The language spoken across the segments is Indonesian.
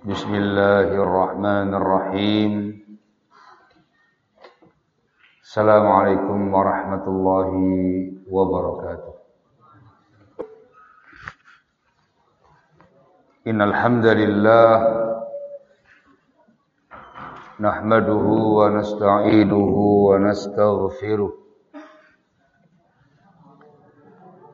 بسم الله الرحمن الرحيم. السلام عليكم ورحمة الله وبركاته. إن الحمد لله نحمده ونستعيده ونستغفره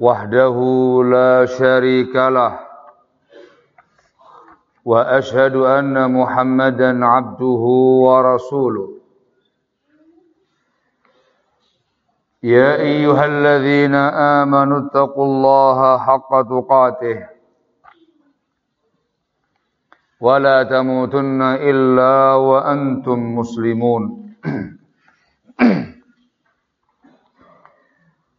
وحده لا شريك له وأشهد أن محمدا عبده ورسوله. يا أيها الذين آمنوا اتقوا الله حق تقاته ولا تموتن إلا وأنتم مسلمون.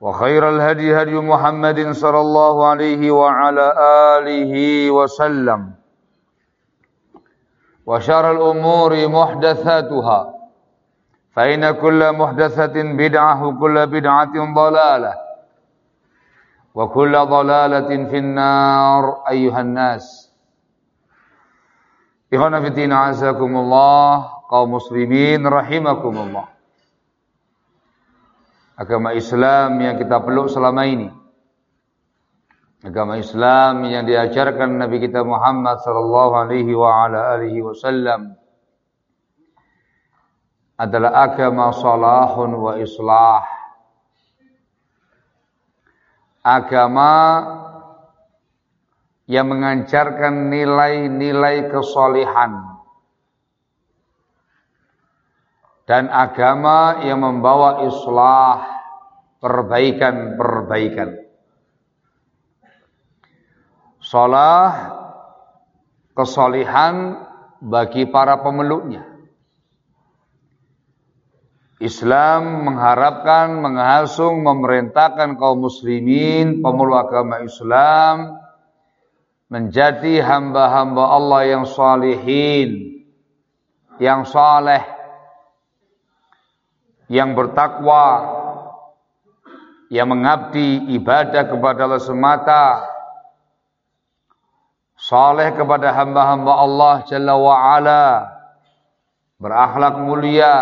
وخير الهدي هدي محمد صلى الله عليه وعلى آله وسلم. وشر الأمور محدثاتها. فإن كل محدثة بدعة وكل بدعة ضلالة. وكل ضلالة في النار أيها الناس. إخوانا في الدين عزكم الله قوم مسلمين رحمكم الله agama Islam yang kita peluk selama ini. Agama Islam yang diajarkan Nabi kita Muhammad sallallahu alaihi wa ala alihi wasallam adalah agama salahun wa islah. Agama yang mengajarkan nilai-nilai kesolihan dan agama yang membawa islah perbaikan-perbaikan. Salah kesolihan bagi para pemeluknya. Islam mengharapkan, menghasung, memerintahkan kaum muslimin, pemeluk agama Islam menjadi hamba-hamba Allah yang salihin, yang saleh, yang bertakwa, yang mengabdi ibadah kepada Allah semata, saleh kepada hamba-hamba Allah Jalla berakhlak mulia,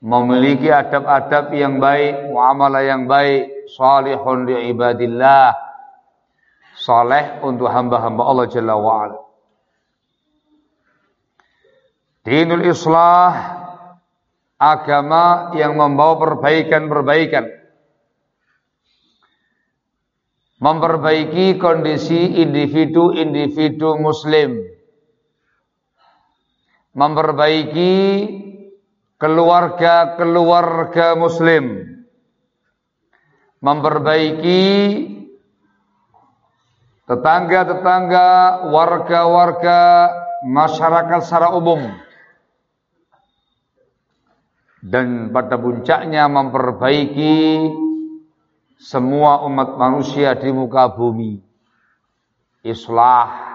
memiliki adab-adab yang baik, muamalah yang baik, salihun li ibadillah, saleh untuk hamba-hamba Allah Jalla wa'ala. Dinul Islah agama yang membawa perbaikan-perbaikan. Memperbaiki kondisi individu-individu muslim. Memperbaiki keluarga-keluarga muslim. Memperbaiki tetangga-tetangga, warga-warga, masyarakat secara umum dan pada puncaknya memperbaiki semua umat manusia di muka bumi. Islah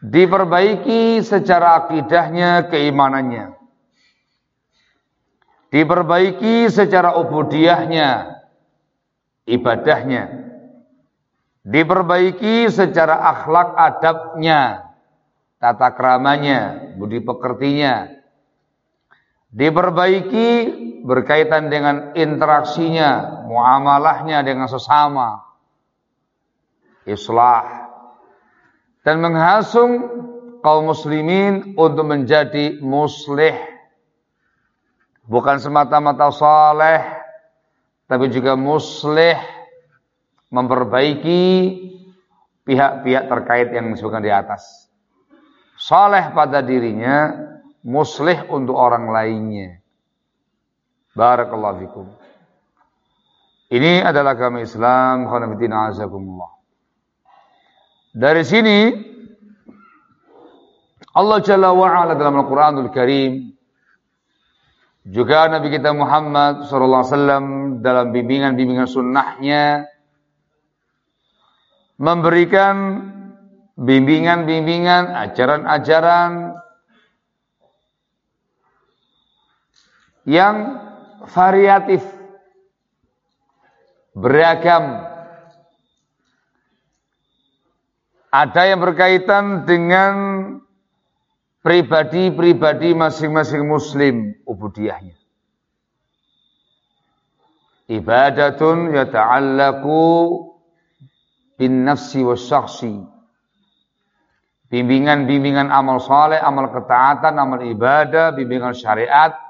Diperbaiki secara akidahnya, keimanannya. Diperbaiki secara ubudiyahnya, ibadahnya. Diperbaiki secara akhlak adabnya, tata keramanya, budi pekertinya. Diperbaiki berkaitan dengan interaksinya, muamalahnya dengan sesama. Islah dan menghasung kaum muslimin untuk menjadi muslih bukan semata-mata saleh tapi juga muslih memperbaiki pihak-pihak terkait yang disebutkan di atas. Saleh pada dirinya, muslih untuk orang lainnya. Barakallahu fikum. Ini adalah agama Islam, khonafidina azakumullah. Dari sini Allah Jalla wa'ala dalam Al-Quranul Karim juga Nabi kita Muhammad sallallahu alaihi wasallam dalam bimbingan-bimbingan sunnahnya memberikan bimbingan-bimbingan, ajaran-ajaran yang variatif, beragam. Ada yang berkaitan dengan pribadi-pribadi masing-masing muslim ubudiyahnya. Ibadatun yata'allaku bin nafsi wa syakhsi. Bimbingan-bimbingan amal saleh, amal ketaatan, amal ibadah, bimbingan syariat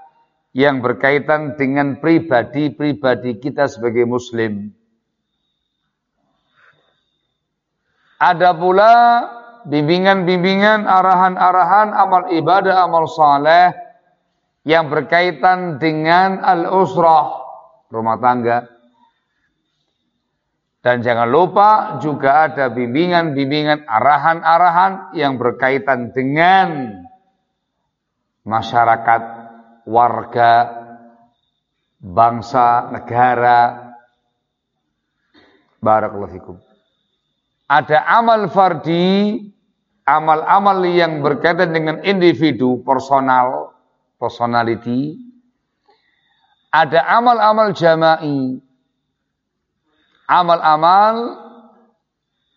yang berkaitan dengan pribadi-pribadi kita sebagai muslim. Ada pula bimbingan-bimbingan, arahan-arahan, amal ibadah, amal saleh yang berkaitan dengan al-usrah, rumah tangga. Dan jangan lupa juga ada bimbingan-bimbingan, arahan-arahan yang berkaitan dengan masyarakat, warga, bangsa, negara. Barakallahu fikum. Ada amal fardi, amal-amal yang berkaitan dengan individu, personal, personality. Ada amal-amal jama'i, amal-amal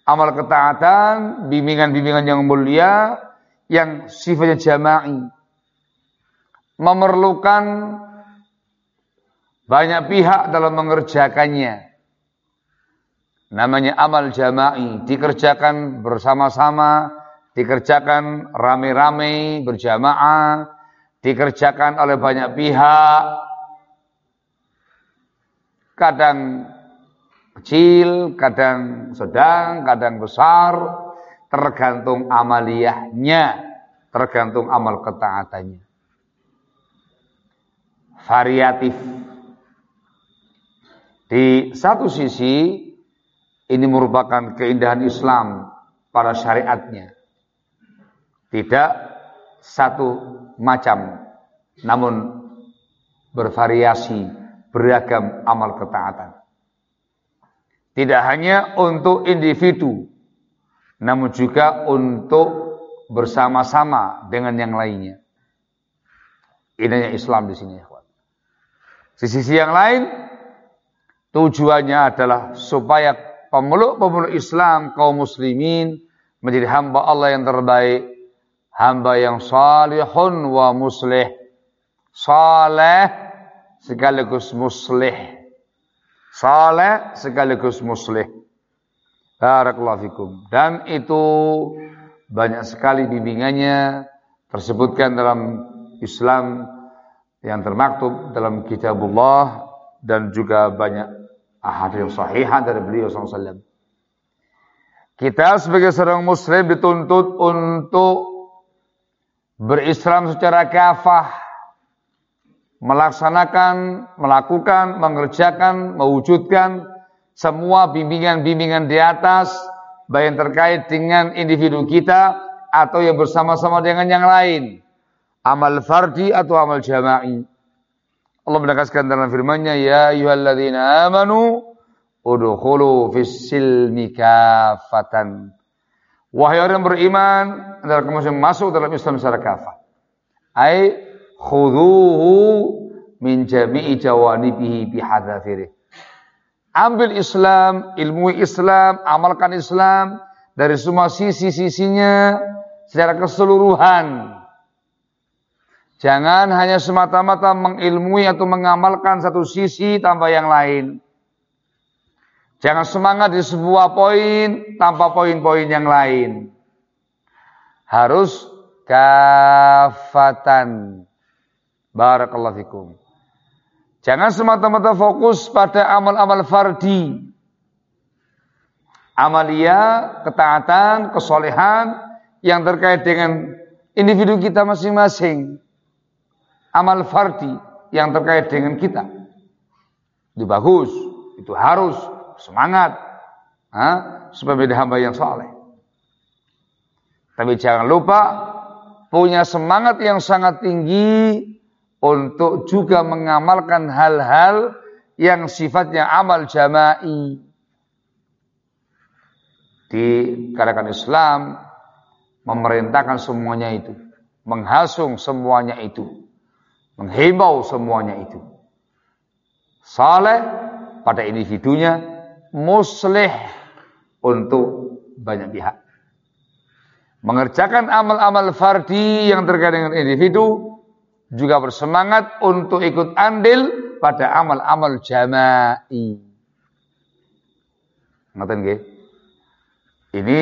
amal ketaatan, bimbingan-bimbingan yang mulia yang sifatnya jama'i memerlukan banyak pihak dalam mengerjakannya. Namanya amal jama'i, dikerjakan bersama-sama, dikerjakan rame-rame, berjamaah, dikerjakan oleh banyak pihak. Kadang kecil, kadang sedang, kadang besar, tergantung amaliyahnya, tergantung amal ketaatannya. Variatif. Di satu sisi ini merupakan keindahan Islam pada syariatnya. Tidak satu macam, namun bervariasi, beragam amal ketaatan. Tidak hanya untuk individu, namun juga untuk bersama-sama dengan yang lainnya. Ini Islam di sini, ya Di sisi yang lain, tujuannya adalah supaya pemeluk-pemeluk Islam kaum muslimin menjadi hamba Allah yang terbaik, hamba yang salihun wa muslih. Saleh sekaligus muslih. Saleh sekaligus muslih. Barakallahu fikum. Dan itu banyak sekali bimbingannya tersebutkan dalam Islam yang termaktub dalam kitabullah dan juga banyak ahadits sahihah dari beliau SAW. Kita sebagai seorang muslim dituntut untuk berislam secara kafah melaksanakan, melakukan, mengerjakan, mewujudkan semua bimbingan-bimbingan di atas, baik yang terkait dengan individu kita atau yang bersama-sama dengan yang lain. Amal fardi atau amal jama'i. Allah menegaskan dalam firman-Nya, "Ya ayyuhalladzina amanu udkhulu fis silmi kafatan Wahai orang beriman, adalah kamu masuk dalam Islam secara kafah. Ai khuduhu min jami'i jawanibihi bihadzafirih. Ambil Islam, ilmu Islam, amalkan Islam dari semua sisi-sisinya secara keseluruhan. Jangan hanya semata-mata mengilmui atau mengamalkan satu sisi tanpa yang lain. Jangan semangat di sebuah poin tanpa poin-poin yang lain. Harus kafatan. Barakallahu fikum. Jangan semata-mata fokus pada amal-amal fardi. Amalia, ketaatan, kesolehan yang terkait dengan individu kita masing-masing. Amal fardi yang terkait dengan kita. Itu bagus, itu harus semangat ha? menjadi hamba yang soleh. Tapi jangan lupa punya semangat yang sangat tinggi untuk juga mengamalkan hal-hal yang sifatnya amal jama'i. Di kalangan Islam memerintahkan semuanya itu, menghasung semuanya itu, menghimbau semuanya itu. Saleh pada individunya, muslih untuk banyak pihak. Mengerjakan amal-amal fardi yang terkait dengan individu juga bersemangat untuk ikut andil pada amal-amal jama'i. Ngerti nggih? Ini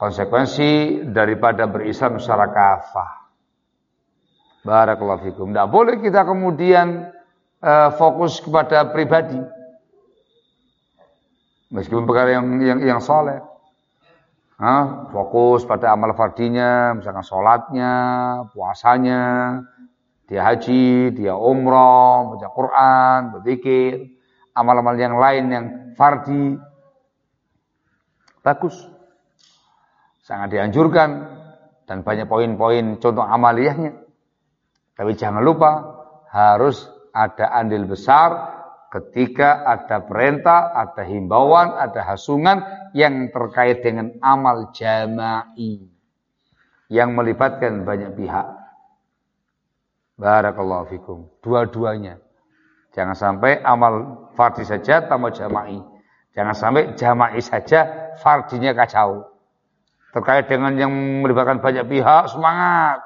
konsekuensi daripada berislam secara kafah. Barakallahu fikum. Tidak boleh kita kemudian uh, fokus kepada pribadi. Meskipun perkara yang yang, yang soleh. Hah? Fokus pada amal fardinya, misalkan sholatnya, puasanya, dia haji, dia umroh, baca Quran, berzikir, amal-amal yang lain yang fardi. Bagus. Sangat dianjurkan dan banyak poin-poin contoh amaliyahnya. Tapi jangan lupa harus ada andil besar ketika ada perintah, ada himbauan, ada hasungan yang terkait dengan amal jama'i yang melibatkan banyak pihak. Barakallahu fikum. Dua-duanya. Jangan sampai amal fardi saja tambah jama'i. Jangan sampai jama'i saja fardinya kacau. Terkait dengan yang melibatkan banyak pihak, semangat.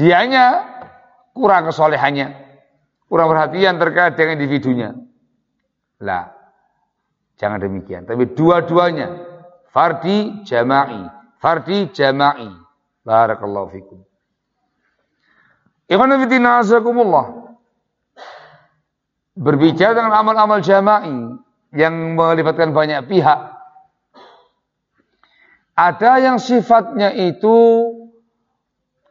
Dianya kurang kesolehannya kurang perhatian terkait dengan individunya. Lah, jangan demikian. Tapi dua-duanya, fardi jama'i, fardi jama'i. Barakallahu fikum. Ikhwan fillah azakumullah. Berbicara dengan amal-amal jama'i yang melibatkan banyak pihak. Ada yang sifatnya itu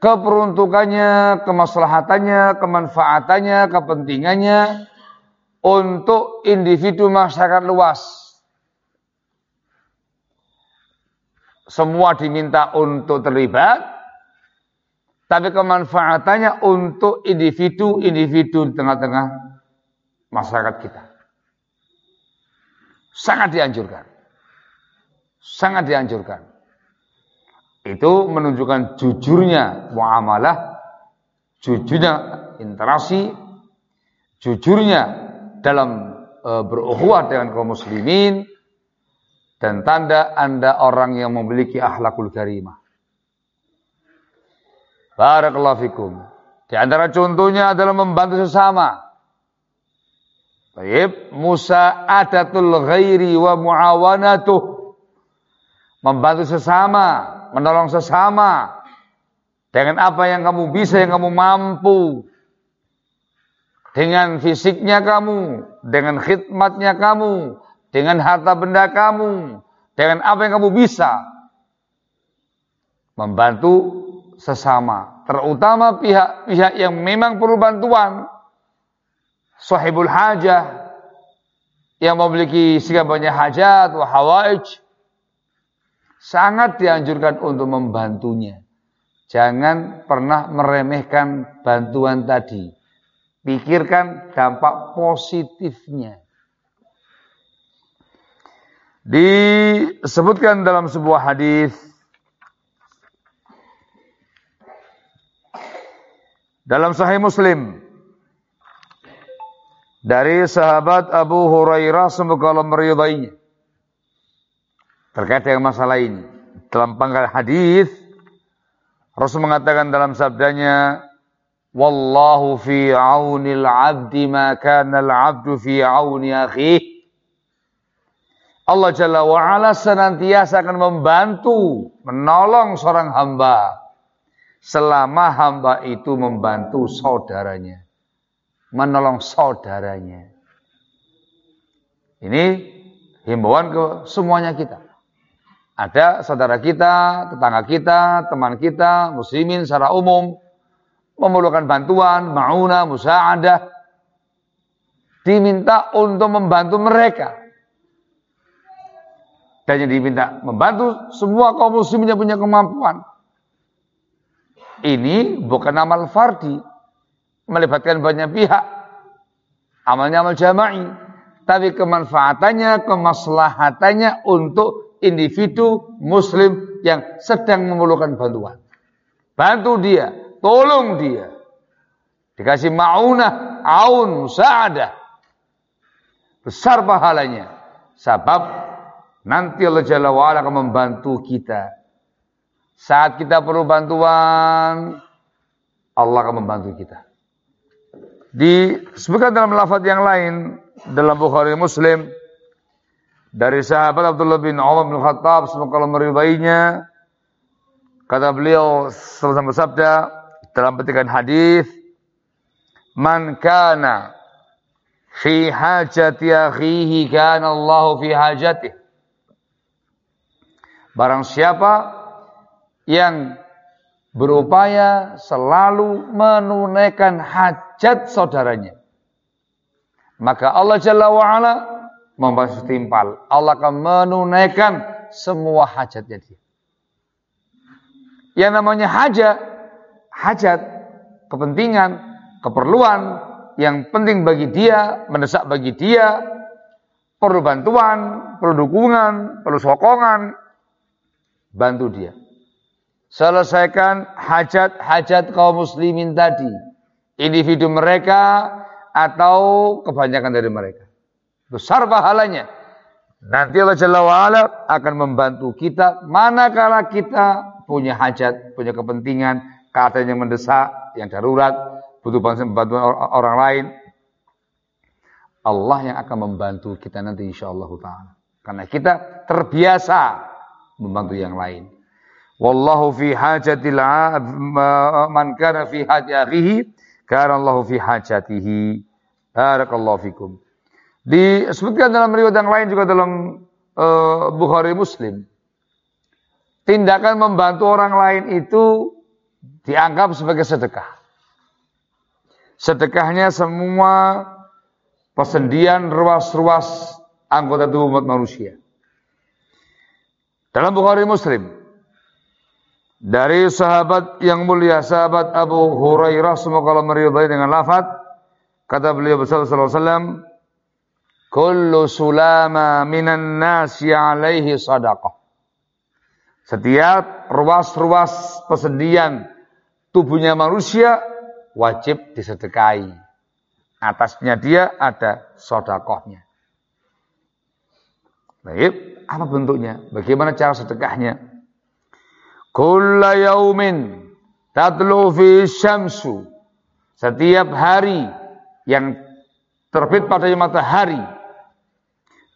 keperuntukannya, kemaslahatannya, kemanfaatannya, kepentingannya untuk individu masyarakat luas. Semua diminta untuk terlibat, tapi kemanfaatannya untuk individu-individu di tengah-tengah masyarakat kita. Sangat dianjurkan. Sangat dianjurkan. Itu menunjukkan jujurnya muamalah, jujurnya interaksi, jujurnya dalam e, berukhuwah dengan kaum muslimin dan tanda Anda orang yang memiliki akhlakul karimah. Barakallahu fikum. Di antara contohnya adalah membantu sesama. Baik, Musa adatul ghairi wa muawanatuh. Membantu sesama, menolong sesama dengan apa yang kamu bisa, yang kamu mampu. Dengan fisiknya kamu, dengan khidmatnya kamu, dengan harta benda kamu, dengan apa yang kamu bisa. Membantu sesama, terutama pihak-pihak yang memang perlu bantuan. Sahibul hajah yang memiliki sekian banyak hajat wa hawaij sangat dianjurkan untuk membantunya. Jangan pernah meremehkan bantuan tadi. Pikirkan dampak positifnya. Disebutkan dalam sebuah hadis dalam Sahih Muslim dari sahabat Abu Hurairah semoga Allah meridainya terkait dengan masalah ini. Dalam pangkal hadis Rasul mengatakan dalam sabdanya Wallahu fi aunil abdi ma kana al-abdu fi auni akhihi Allah Jalla wa'ala senantiasa akan membantu, menolong seorang hamba. Selama hamba itu membantu saudaranya. Menolong saudaranya. Ini himbauan ke semuanya kita. Ada saudara kita, tetangga kita, teman kita, muslimin secara umum, memerlukan bantuan, ma'una, musa'adah, diminta untuk membantu mereka dan yang diminta membantu semua kaum muslimin yang punya kemampuan. Ini bukan amal fardi, melibatkan banyak pihak. Amalnya amal jama'i, tapi kemanfaatannya, kemaslahatannya untuk individu muslim yang sedang memerlukan bantuan. Bantu dia, tolong dia. Dikasih ma'unah, aun, musa'adah. Besar pahalanya. Sebab Nanti Allah Jalla wa'ala akan membantu kita. Saat kita perlu bantuan, Allah akan membantu kita. Disebutkan dalam lafaz yang lain, dalam Bukhari Muslim, dari sahabat Abdullah bin Umar bin Khattab, semoga Allah meridainya, kata beliau, selesai bersabda, dalam petikan hadis, Man kana fi hajati akhihi kana Allah fi hajatihi. Barang siapa yang berupaya selalu menunaikan hajat saudaranya. Maka Allah Jalla wa'ala membahas timpal. Allah akan menunaikan semua hajatnya dia. Yang namanya hajat, hajat, kepentingan, keperluan yang penting bagi dia, mendesak bagi dia, perlu bantuan, perlu dukungan, perlu sokongan, bantu dia. Selesaikan hajat-hajat kaum muslimin tadi. Individu mereka atau kebanyakan dari mereka. Besar pahalanya. Nanti Allah Jalla wa'ala akan membantu kita manakala kita punya hajat, punya kepentingan, keadaan yang mendesak, yang darurat, butuh bantuan orang lain. Allah yang akan membantu kita nanti insya Allah ta'ala. Karena kita terbiasa membantu yang lain. Wallahu fi hajatil man kana fi hajati akhihi kana Allahu fi hajatihi. Barakallahu fikum. Disebutkan dalam riwayat yang lain juga dalam uh, Bukhari Muslim. Tindakan membantu orang lain itu dianggap sebagai sedekah. Sedekahnya semua persendian ruas-ruas anggota tubuh umat manusia. Dalam Bukhari Muslim dari sahabat yang mulia sahabat Abu Hurairah semoga Allah meridai dengan lafaz kata beliau sallallahu alaihi wasallam kullu sulama minan nasi alaihi sadaqah setiap ruas-ruas persendian tubuhnya manusia wajib disedekahi atasnya dia ada sodakohnya baik apa bentuknya? Bagaimana cara sedekahnya? Kulla yaumin fi syamsu. Setiap hari yang terbit pada matahari.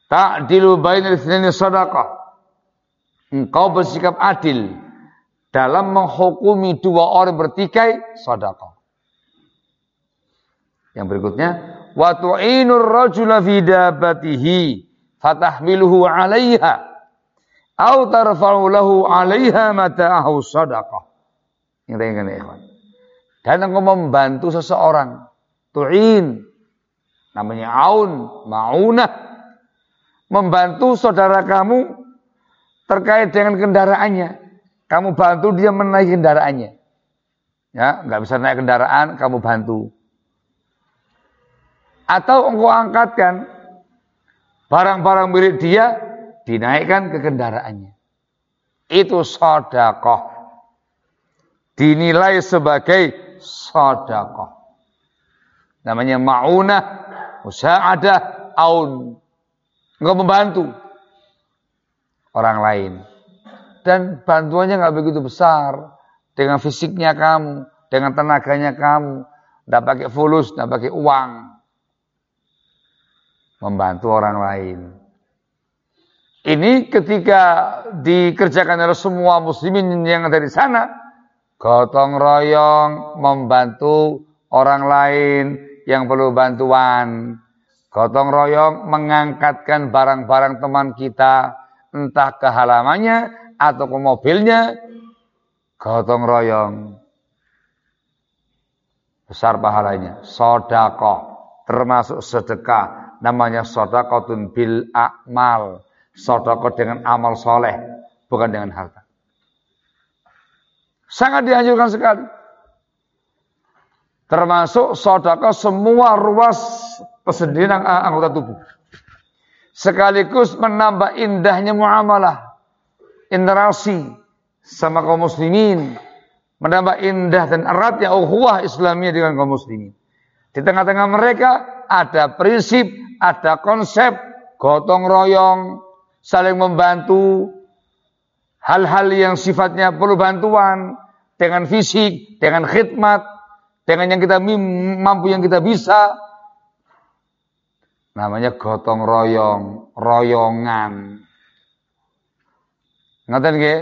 Ta'dilu bainal itsnaini sadaqah. Engkau bersikap adil dalam menghukumi dua orang bertikai sedekah. Yang berikutnya, wa tu'inur rajula fi dabatihi fatahmiluhu 'alaiha au tarfa'u lahu 'alaiha mata'ahu sadaqah. Yang dengan ikhwan. Dan engkau membantu seseorang tu'in namanya aun, maunah membantu saudara kamu terkait dengan kendaraannya. Kamu bantu dia menaiki kendaraannya. Ya, nggak bisa naik kendaraan, kamu bantu. Atau engkau angkatkan barang-barang milik dia dinaikkan ke kendaraannya. Itu sodakoh. Dinilai sebagai sodakoh. Namanya ma'unah, musa'adah, aun. Enggak membantu orang lain. Dan bantuannya nggak begitu besar. Dengan fisiknya kamu, dengan tenaganya kamu. Tidak pakai fulus, tidak pakai uang. Membantu orang lain. Ini ketika dikerjakan oleh semua muslimin yang ada di sana, gotong royong membantu orang lain yang perlu bantuan. Gotong royong mengangkatkan barang-barang teman kita, entah ke halamannya atau ke mobilnya, gotong royong. Besar pahalanya. Sodako, termasuk sedekah. Namanya sodakotun bil akmal Sodako dengan amal soleh, bukan dengan harta. Sangat dianjurkan sekali. Termasuk sodako semua ruas persediaan anggota tubuh. Sekaligus menambah indahnya muamalah. Interaksi sama kaum muslimin. Menambah indah dan eratnya ukhuwah Islamiyah dengan kaum muslimin. Di tengah-tengah mereka ada prinsip, ada konsep gotong royong, saling membantu, hal-hal yang sifatnya perlu bantuan dengan fisik, dengan khidmat, dengan yang kita mampu yang kita bisa. Namanya gotong royong, royongan. Ngerti nggih?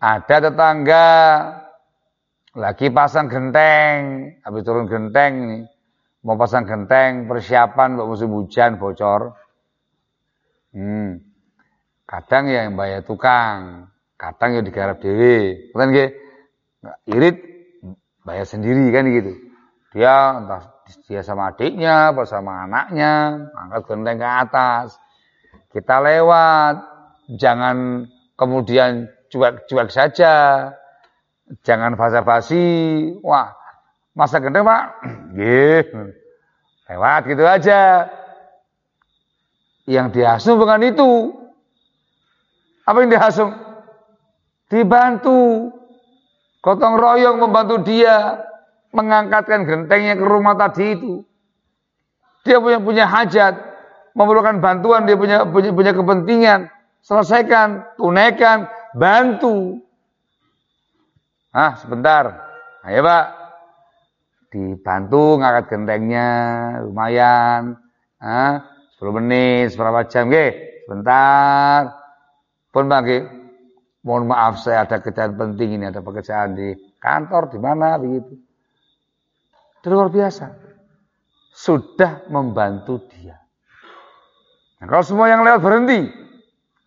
Ada tetangga lagi pasang genteng, habis turun genteng nih. Mau pasang genteng, persiapan buat musim hujan bocor. Hmm. Kadang ya yang bayar tukang, kadang ya digarap dewi. Bukan nggih? Irit bayar sendiri kan gitu. Dia entah dia sama adiknya, bersama anaknya, angkat genteng ke atas. Kita lewat, jangan kemudian cuek-cuek saja. Jangan basa-basi. Wah, masa genteng Pak? Nggih. Lewat gitu aja. Yang diasuh bukan itu. Apa yang dihasung? Dibantu. Gotong royong membantu dia mengangkatkan gentengnya ke rumah tadi itu. Dia punya punya hajat, memerlukan bantuan, dia punya punya, punya kepentingan, selesaikan, tunaikan, bantu. Ah, sebentar. Ayo, Pak. Dibantu ngangkat gentengnya, lumayan. Ah, 10 menit, seberapa jam, nggih? Sebentar. Pun bagi mohon maaf saya ada kerjaan penting ini, ada pekerjaan di kantor, di mana begitu. Itu luar biasa. Sudah membantu dia. Nah, kalau semua yang lewat berhenti,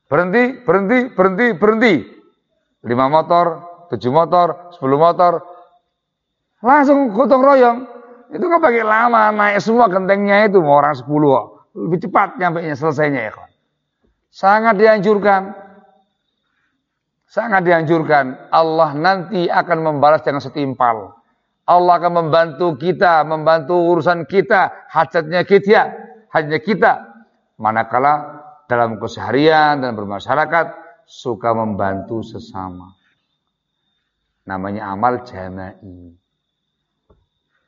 berhenti, berhenti, berhenti, berhenti. Lima motor, tujuh motor, sepuluh motor, langsung gotong royong. Itu kan pakai lama naik semua gentengnya itu mau orang sepuluh lebih cepat nyampe selesainya ya kawan. Sangat dianjurkan Sangat dianjurkan. Allah nanti akan membalas dengan setimpal. Allah akan membantu kita, membantu urusan kita, hajatnya kita, hanya kita. Manakala dalam keseharian dan bermasyarakat suka membantu sesama. Namanya amal jama'i.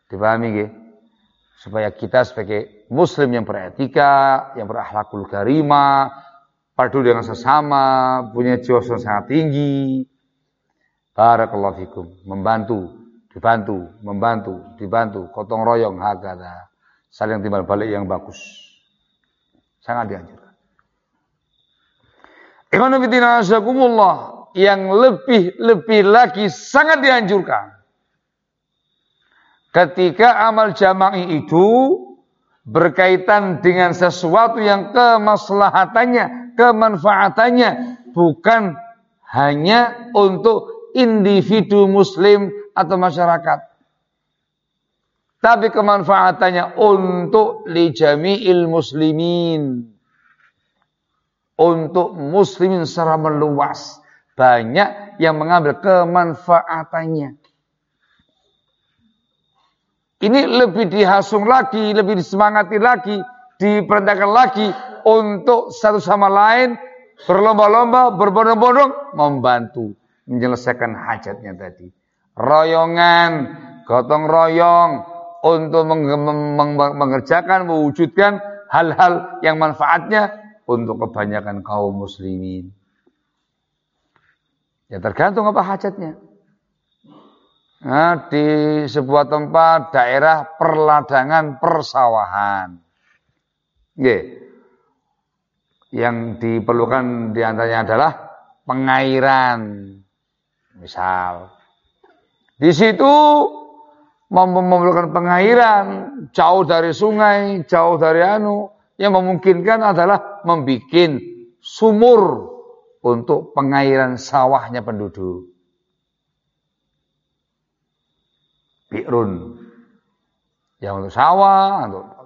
Dipahami gak? Supaya kita sebagai muslim yang beretika, yang berakhlakul karimah, padu dengan sesama, punya jiwa yang sangat tinggi. Barakallahu fikum, membantu, dibantu, membantu, dibantu, kotong royong hakada. Saling timbal balik yang bagus. Sangat dianjurkan. Ikhwan yang lebih-lebih lagi sangat dianjurkan. Ketika amal jama'i itu berkaitan dengan sesuatu yang kemaslahatannya kemanfaatannya bukan hanya untuk individu muslim atau masyarakat. Tapi kemanfaatannya untuk li jami'il muslimin. Untuk muslimin secara meluas. Banyak yang mengambil kemanfaatannya. Ini lebih dihasung lagi, lebih disemangati lagi, diperintahkan lagi untuk satu sama lain berlomba-lomba, berbondong-bondong membantu menyelesaikan hajatnya tadi. Royongan, gotong royong untuk mengerjakan, mewujudkan hal-hal yang manfaatnya untuk kebanyakan kaum muslimin. Ya tergantung apa hajatnya. Nah, di sebuah tempat daerah perladangan persawahan. Yeah. Yang diperlukan di antaranya adalah pengairan. Misal, di situ memerlukan pengairan jauh dari sungai, jauh dari anu, yang memungkinkan adalah membuat sumur untuk pengairan sawahnya penduduk. Bi'run. Ya untuk sawah, untuk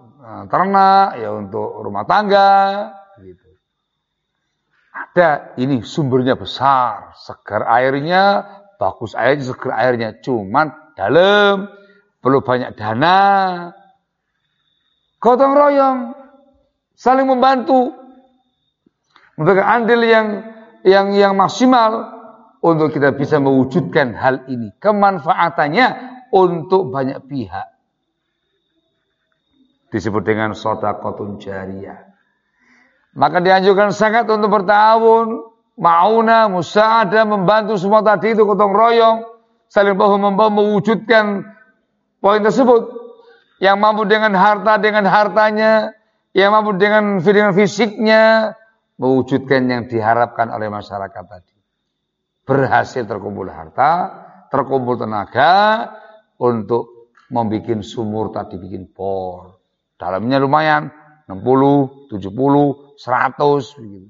ternak, ya untuk rumah tangga, gitu. Ada ini sumbernya besar, segar airnya, bagus airnya, segar airnya, cuman dalam, perlu banyak dana. Gotong royong, saling membantu, memberikan andil yang yang yang maksimal untuk kita bisa mewujudkan hal ini. Kemanfaatannya untuk banyak pihak. Disebut dengan sodakotun jariyah. Maka dianjurkan sangat untuk bertahun, mauna, musada, membantu semua tadi itu gotong royong, saling bahu membahu mewujudkan poin tersebut. Yang mampu dengan harta dengan hartanya, yang mampu dengan dengan fisiknya, mewujudkan yang diharapkan oleh masyarakat tadi. Berhasil terkumpul harta, terkumpul tenaga, untuk membuat sumur tadi bikin por. Dalamnya lumayan 60, 70, 100 begitu.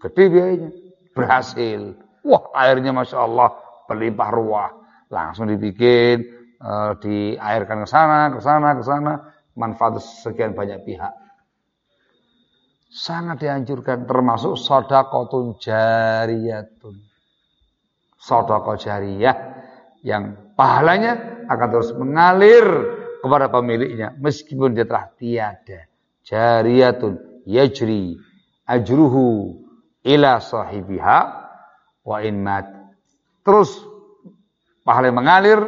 Gede biayanya. Berhasil. Wah, airnya Masya Allah berlimpah ruah. Langsung dibikin, uh, diairkan ke sana, ke sana, ke sana. Manfaat sekian banyak pihak. Sangat dianjurkan termasuk sodakotun jariyatun. Sodakot jariyah yang pahalanya akan terus mengalir kepada pemiliknya meskipun dia telah tiada. Jariyatun yajri ajruhu ila sahibiha wa in mat. Terus pahala mengalir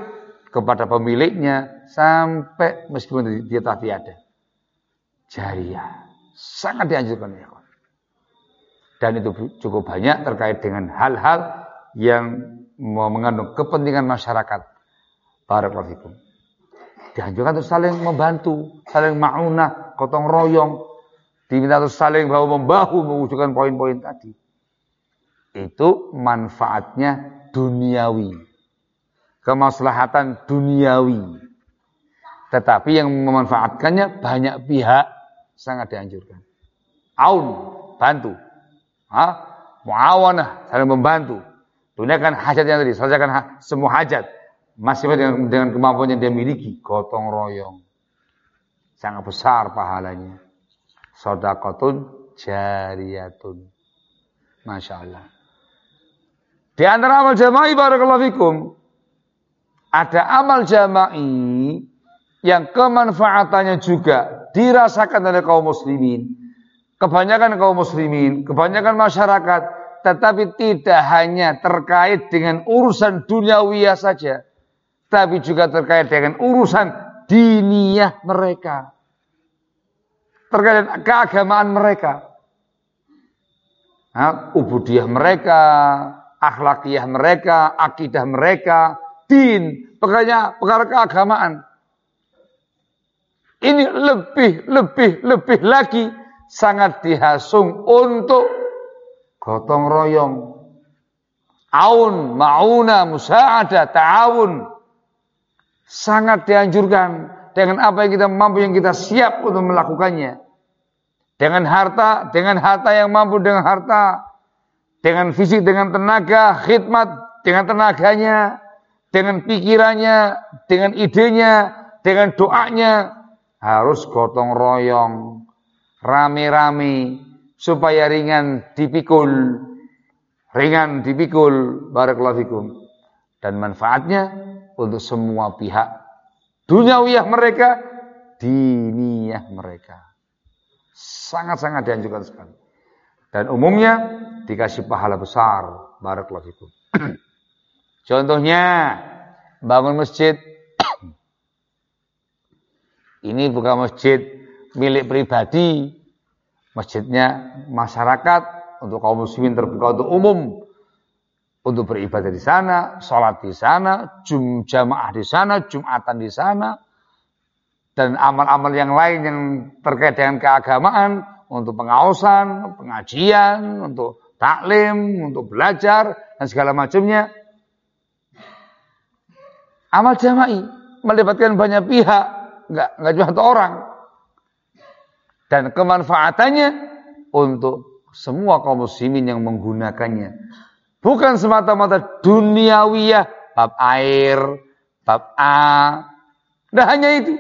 kepada pemiliknya sampai meskipun dia telah tiada. Jariyah sangat dianjurkan ya Dan itu cukup banyak terkait dengan hal-hal yang mengandung kepentingan masyarakat Barakallahu. Dianjurkan untuk saling membantu, saling ma'unah, gotong royong. Diminta untuk saling bahu membahu mewujudkan poin-poin tadi. Itu manfaatnya duniawi. Kemaslahatan duniawi. Tetapi yang memanfaatkannya banyak pihak sangat dianjurkan. Aun, bantu. Ha? Muawanah, saling membantu. Tunaikan hajatnya tadi, selesaikan semua hajat masih dengan, dengan kemampuan yang dia miliki, gotong royong. Sangat besar pahalanya. Sodakotun jariyatun. Masya Allah. Di antara amal jama'i barakallahu fikum. Ada amal jama'i yang kemanfaatannya juga dirasakan oleh kaum muslimin. Kebanyakan kaum muslimin, kebanyakan masyarakat, tetapi tidak hanya terkait dengan urusan duniawiya saja tapi juga terkait dengan urusan diniyah mereka. Terkait dengan keagamaan mereka. Nah, ubudiyah mereka, akhlakiyah mereka, akidah mereka, din, perkara perkara keagamaan. Ini lebih, lebih, lebih lagi sangat dihasung untuk gotong royong. Aun, mauna, musa'ada, ta'awun sangat dianjurkan dengan apa yang kita mampu yang kita siap untuk melakukannya. Dengan harta, dengan harta yang mampu dengan harta, dengan fisik, dengan tenaga, khidmat dengan tenaganya, dengan pikirannya, dengan idenya, dengan doanya harus gotong royong, rame-rame supaya ringan dipikul, ringan dipikul, barakallahu fikum. Dan manfaatnya untuk semua pihak. Duniawiyah mereka, diniyah mereka. Sangat-sangat dianjurkan sekali. Dan umumnya dikasih pahala besar. Barakallahu fikum. Contohnya bangun masjid. Ini bukan masjid milik pribadi. Masjidnya masyarakat untuk kaum muslimin terbuka untuk umum untuk beribadah di sana, sholat di sana, jum jamaah di sana, jumatan di sana, dan amal-amal yang lain yang terkait dengan keagamaan untuk pengawasan, pengajian, untuk taklim, untuk belajar dan segala macamnya. Amal jama'i melibatkan banyak pihak, enggak enggak cuma satu orang. Dan kemanfaatannya untuk semua kaum muslimin yang menggunakannya. Bukan semata-mata duniawiyah, bab air, bab A. Nah hanya itu.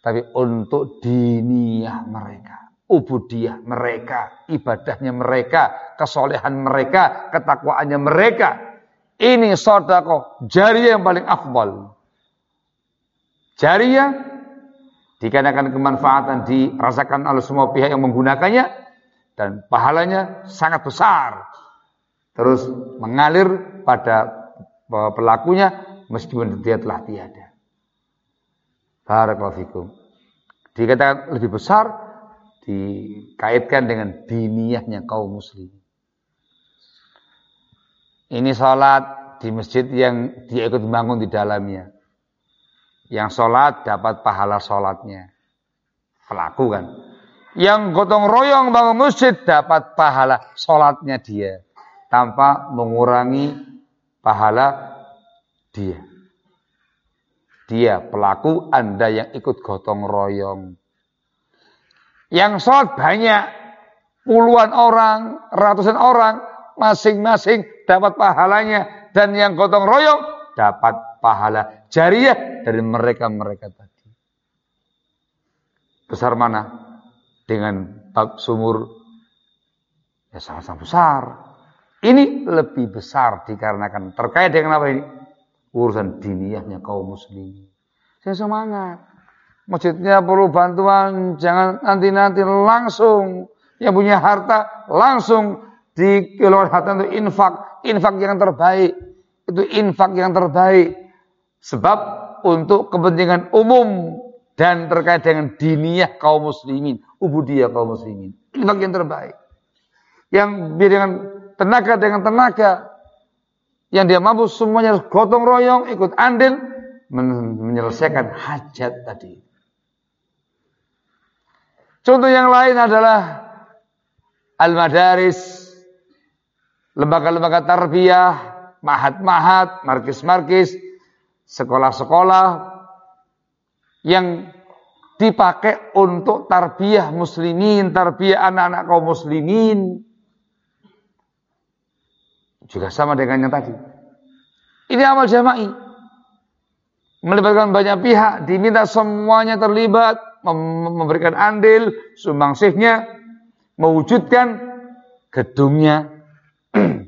Tapi untuk diniyah mereka ubudiyah mereka, ibadahnya mereka, kesolehan mereka, ketakwaannya mereka. Ini sodako jariah yang paling afdal. Jariah dikarenakan kemanfaatan dirasakan oleh semua pihak yang menggunakannya dan pahalanya sangat besar. Terus mengalir pada pelakunya meskipun dia telah tiada. Barakallahu fikum. Dikatakan lebih besar dikaitkan dengan diniyahnya kaum muslim. Ini sholat di masjid yang dia ikut bangun di dalamnya. Yang sholat dapat pahala sholatnya. Pelaku kan. Yang gotong royong bangun masjid dapat pahala sholatnya dia. Tanpa mengurangi pahala dia. Dia pelaku, Anda yang ikut gotong royong. Yang sholat banyak, puluhan orang, ratusan orang, masing-masing dapat pahalanya. Dan yang gotong royong dapat pahala jariah dari mereka-mereka tadi. Besar mana? Dengan bab sumur, ya sama-sama besar. Ini lebih besar dikarenakan terkait dengan apa ini? Urusan diniyahnya kaum muslimin. Saya semangat masjidnya perlu bantuan, jangan nanti-nanti langsung yang punya harta langsung dikeluarkan harta untuk infak, infak yang terbaik. Itu infak yang terbaik. Sebab untuk kepentingan umum dan terkait dengan diniyah kaum muslimin, ubudiyah kaum muslimin. Infak yang terbaik. Yang dengan tenaga dengan tenaga yang dia mampu semuanya gotong royong ikut andil menyelesaikan hajat tadi. Contoh yang lain adalah al-madaris, lembaga-lembaga tarbiyah, mahat-mahat, markis-markis, sekolah-sekolah yang dipakai untuk tarbiyah muslimin, tarbiyah anak-anak kaum muslimin. Juga sama dengan yang tadi. Ini amal jama'i. Melibatkan banyak pihak, diminta semuanya terlibat, memberikan andil, sumbangsihnya, mewujudkan gedungnya.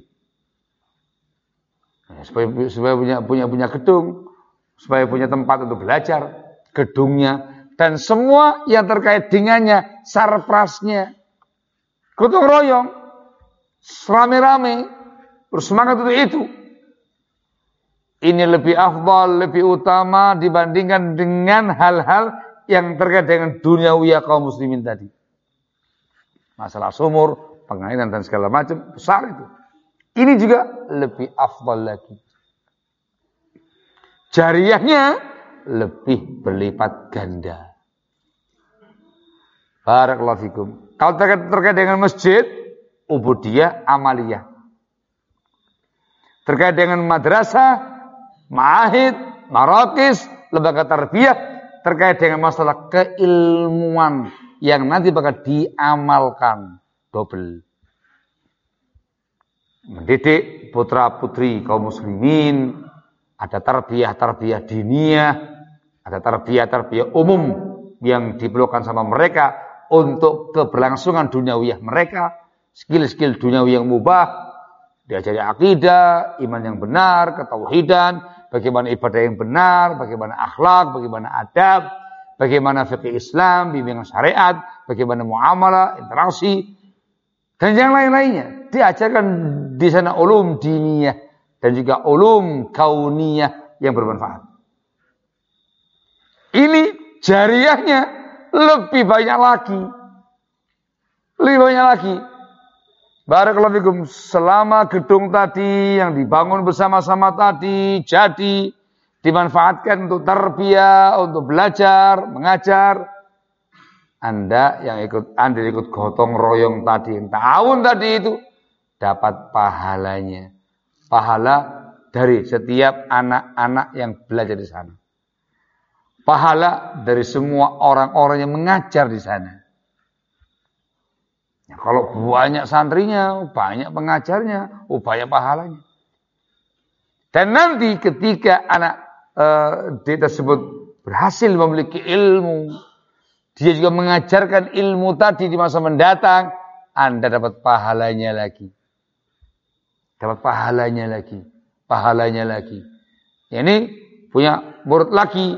supaya supaya punya punya punya gedung, supaya punya tempat untuk belajar, gedungnya dan semua yang terkait dengannya, sarprasnya. Gotong royong, rame-rame, bersemangat untuk itu. Ini lebih afdal, lebih utama dibandingkan dengan hal-hal yang terkait dengan dunia duniawiya kaum muslimin tadi. Masalah sumur, pengainan dan segala macam besar itu. Ini juga lebih afdal lagi. Jariahnya lebih berlipat ganda. Barakallahu fikum. Kalau terkait, terkait dengan masjid, ubudiyah amaliyah. Terkait dengan madrasah, ma'ahid, marakis, lembaga tarbiyah, terkait dengan masalah keilmuan yang nanti bakal diamalkan double. Mendidik putra putri kaum muslimin, ada tarbiyah-tarbiyah diniyah, ada tarbiyah-tarbiyah umum yang diperlukan sama mereka untuk keberlangsungan duniawiyah mereka, skill-skill duniawi yang mubah, diajari akidah, iman yang benar, ketauhidan, bagaimana ibadah yang benar, bagaimana akhlak, bagaimana adab, bagaimana fikih Islam, bimbingan syariat, bagaimana muamalah, interaksi, Dan yang lain-lainnya. Diajarkan di sana ulum diniyah dan juga ulum kauniyah yang bermanfaat. Ini jariahnya lebih banyak lagi. Lebih banyak lagi. Barakallahu fikum selama gedung tadi yang dibangun bersama-sama tadi jadi dimanfaatkan untuk terbiak, untuk belajar, mengajar. Anda yang ikut Anda ikut gotong royong tadi, tahun tadi itu dapat pahalanya. Pahala dari setiap anak-anak yang belajar di sana. Pahala dari semua orang-orang yang mengajar di sana. Ya, kalau banyak santrinya, banyak pengajarnya, oh banyak pahalanya. Dan nanti ketika anak uh, dia tersebut berhasil memiliki ilmu, dia juga mengajarkan ilmu tadi di masa mendatang, Anda dapat pahalanya lagi. Dapat pahalanya lagi, pahalanya lagi. Ini punya murid lagi,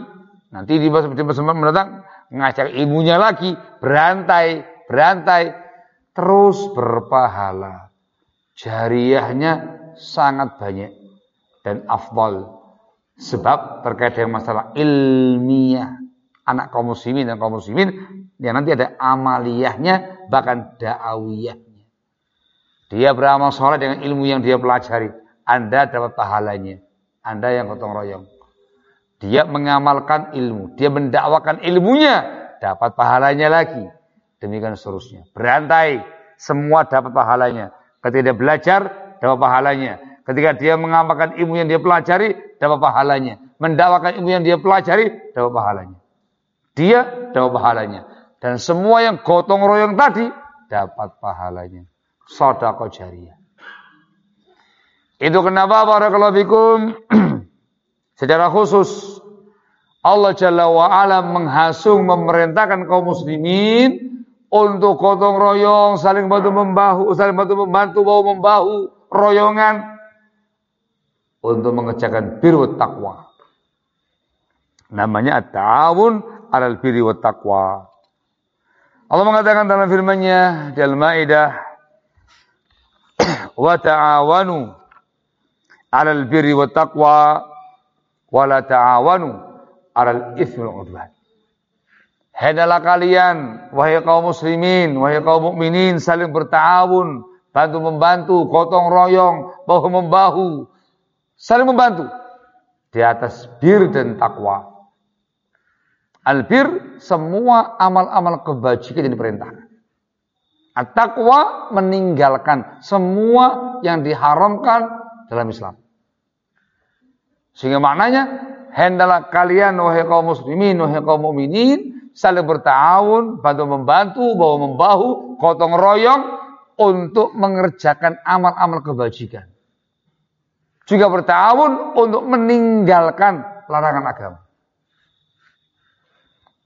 nanti di masa mendatang mengajar ilmunya lagi, berantai, berantai, terus berpahala. Jariahnya sangat banyak dan afdal. Sebab terkait dengan masalah ilmiah anak kaum muslimin dan kaum muslimin yang nanti ada amaliyahnya bahkan da'awiyahnya. Dia beramal soleh dengan ilmu yang dia pelajari. Anda dapat pahalanya. Anda yang gotong royong. Dia mengamalkan ilmu. Dia mendakwakan ilmunya. Dapat pahalanya lagi. Demikian seterusnya. Berantai, semua dapat pahalanya. Ketika dia belajar, dapat pahalanya. Ketika dia mengamalkan ilmu yang dia pelajari, dapat pahalanya. Mendakwakan ilmu yang dia pelajari, dapat pahalanya. Dia dapat pahalanya. Dan semua yang gotong royong tadi, dapat pahalanya. Sodako jariah. Itu kenapa barakallahu fikum secara khusus Allah Jalla wa ala menghasung memerintahkan kaum muslimin untuk gotong royong, saling bantu membahu, saling bantu membantu, bahu membahu, royongan untuk mengerjakan biru takwa. Namanya at-ta'awun alal birri wa. Allah mengatakan dalam firman-Nya di Al-Maidah wa ta'awanu alal birri wa taqwa wa la ta'awanu alal itsmi wal 'udwan. Hendaklah kalian, wahai kaum muslimin, wahai kaum mukminin, saling bertawun, bantu membantu, gotong royong, bahu membahu, saling membantu di atas bir dan takwa. Albir semua amal-amal kebajikan yang diperintahkan. At-taqwa meninggalkan semua yang diharamkan dalam Islam. Sehingga maknanya hendaklah kalian wahai kaum muslimin, wahai kaum mukminin saling bertawun, bantu membantu, bawa membahu, gotong royong untuk mengerjakan amal-amal kebajikan. Juga bertawun untuk meninggalkan larangan agama.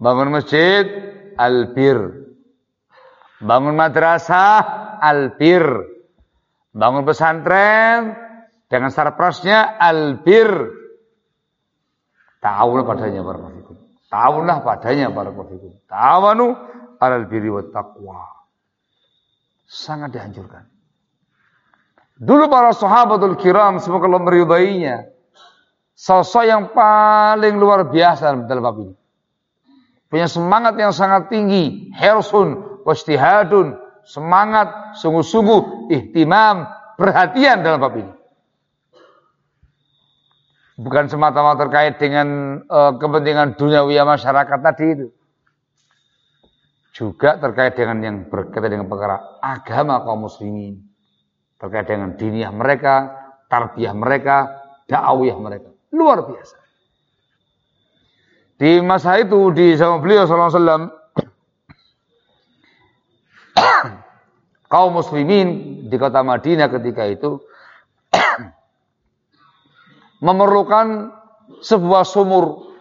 Bangun masjid, albir. Bangun madrasah, albir. Bangun pesantren, dengan sarprasnya albir. Ta'awun padanya para Ta'awunlah padanya para fikum. Ta'awanu alal birri wa taqwa. Sangat dianjurkan. Dulu para sahabatul kiram semoga Allah meridainya. Sosok yang paling luar biasa dalam bab ini. Punya semangat yang sangat tinggi, hersun, wastihadun, semangat, sungguh-sungguh, ihtimam, perhatian dalam bab ini bukan semata-mata terkait dengan uh, kepentingan duniawi masyarakat tadi itu. Juga terkait dengan yang berkaitan dengan perkara agama kaum muslimin. Terkait dengan diniyah mereka, tarbiyah mereka, dakwah mereka. Luar biasa. Di masa itu di zaman beliau sallallahu alaihi kaum muslimin di kota Madinah ketika itu memerlukan sebuah sumur.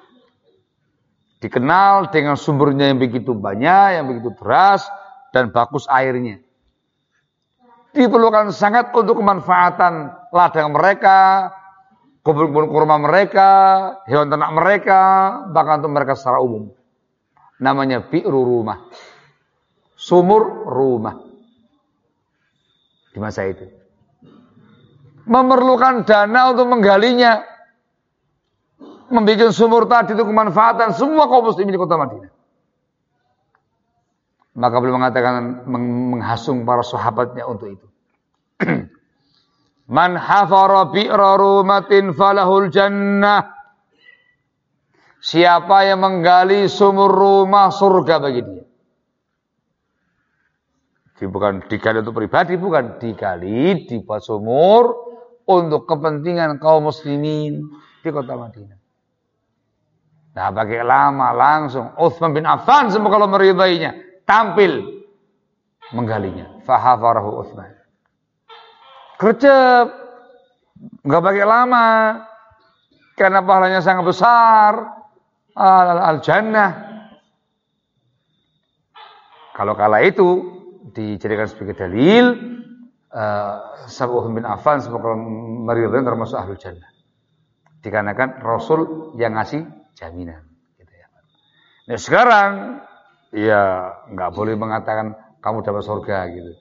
Dikenal dengan sumbernya yang begitu banyak, yang begitu deras, dan bagus airnya. Diperlukan sangat untuk kemanfaatan ladang mereka, kebun-kebun kurma mereka, hewan ternak mereka, bahkan untuk mereka secara umum. Namanya bi'ru rumah. Sumur rumah. di masa itu. Memerlukan dana untuk menggalinya. Membuat sumur tadi itu kemanfaatan semua kaum muslimin di kota Madinah. Maka beliau mengatakan menghasung para sahabatnya untuk itu. Man hafara bi'ra rumatin falahul jannah. Siapa yang menggali sumur rumah surga bagi dia. Jadi bukan digali untuk pribadi, bukan digali, dibuat sumur untuk kepentingan kaum muslimin di kota Madinah. Nah, pakai lama langsung Uthman bin Affan semoga Allah meridainya tampil menggalinya. Fahafarahu Uthman. Kerja nggak pakai lama karena pahalanya sangat besar al-jannah. Kalau kala itu dijadikan sebagai dalil uh, Sabuh bin Affan sebagai meridhai termasuk ahlul jannah. Dikarenakan Rasul yang ngasih jaminan. Gitu ya. Nah sekarang ya nggak boleh mengatakan kamu dapat surga gitu.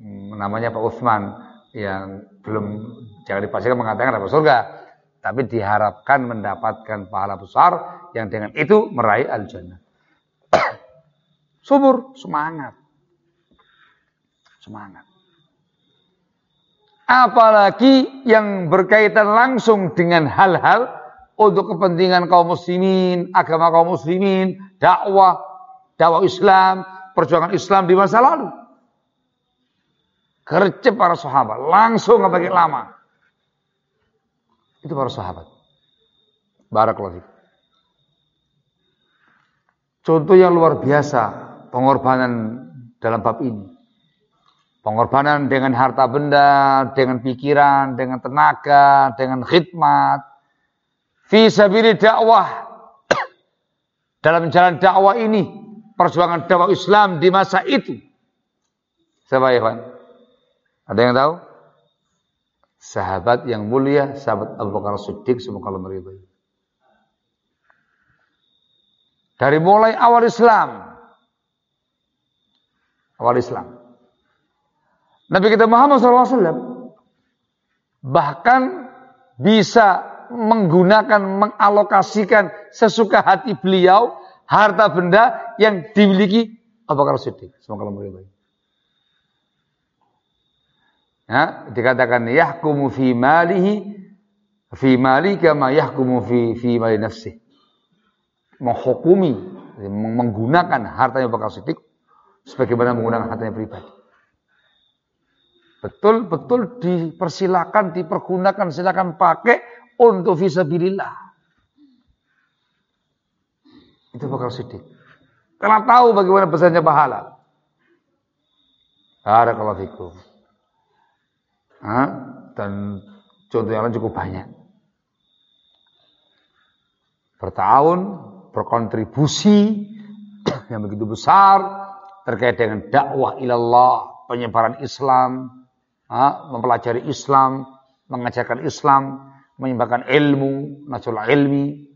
Hmm, namanya Pak Uthman yang belum jangan dipastikan mengatakan dapat surga, tapi diharapkan mendapatkan pahala besar yang dengan itu meraih al-jannah. Subur, semangat. Semangat. Apalagi yang berkaitan langsung dengan hal-hal untuk kepentingan kaum muslimin, agama kaum muslimin, dakwah, dakwah Islam, perjuangan Islam di masa lalu. Kerja para sahabat, langsung nggak pakai lama. Itu para sahabat. Barakallahu Contoh yang luar biasa pengorbanan dalam bab ini. Pengorbanan dengan harta benda, dengan pikiran, dengan tenaga, dengan khidmat. Fi dakwah. dalam jalan dakwah ini, perjuangan dakwah Islam di masa itu. Siapa ya, Ada yang tahu? sahabat yang mulia, sahabat Abu Bakar Siddiq semoga Allah meridai. Dari mulai awal Islam, awal Islam, Nabi kita Muhammad SAW bahkan bisa menggunakan, mengalokasikan sesuka hati beliau harta benda yang dimiliki Abu Bakar Siddiq. Semoga Allah meridai. Ya, dikatakan yahkumu fi malihi fi mali kama yahkumu fi fi mali nafsi. Menghukumi, menggunakan hartanya bakal Siddiq sebagaimana menggunakan hartanya pribadi. Betul-betul dipersilakan, dipergunakan, silakan pakai untuk visabilillah. Itu bakal Siddiq. Karena tahu bagaimana besarnya pahala. Barakallahu fikum dan contoh yang lain cukup banyak. Bertahun berkontribusi yang begitu besar terkait dengan dakwah ilallah, penyebaran Islam, mempelajari Islam, mengajarkan Islam, menyebarkan ilmu, nasul ilmi.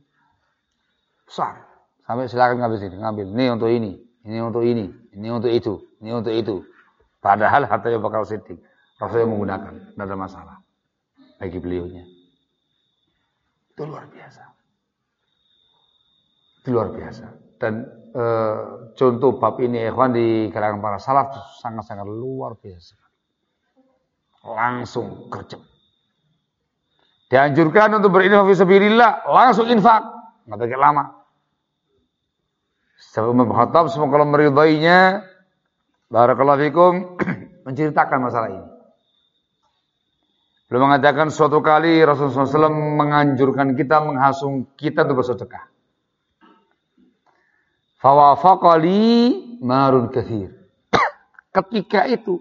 Besar. Sampai silakan ngambil sini, ngambil. Ini untuk ini, ini untuk ini, ini untuk itu, ini untuk itu. Padahal hartanya bakal siddiq. Rasulullah menggunakan, tidak ada masalah bagi beliaunya. Itu luar biasa. Itu luar biasa. Dan e, contoh bab ini ikhwan di kalangan para salaf sangat-sangat luar biasa. Langsung kerja. Dianjurkan untuk berinfak fisabilillah, langsung infak, nggak pakai lama. Sebelum Khattab semoga Allah meridainya, barakallahu fikum menceritakan masalah ini. Beliau mengatakan suatu kali Rasulullah SAW menganjurkan kita menghasung kita untuk bersedekah. Fawafaqali marun kathir. Ketika itu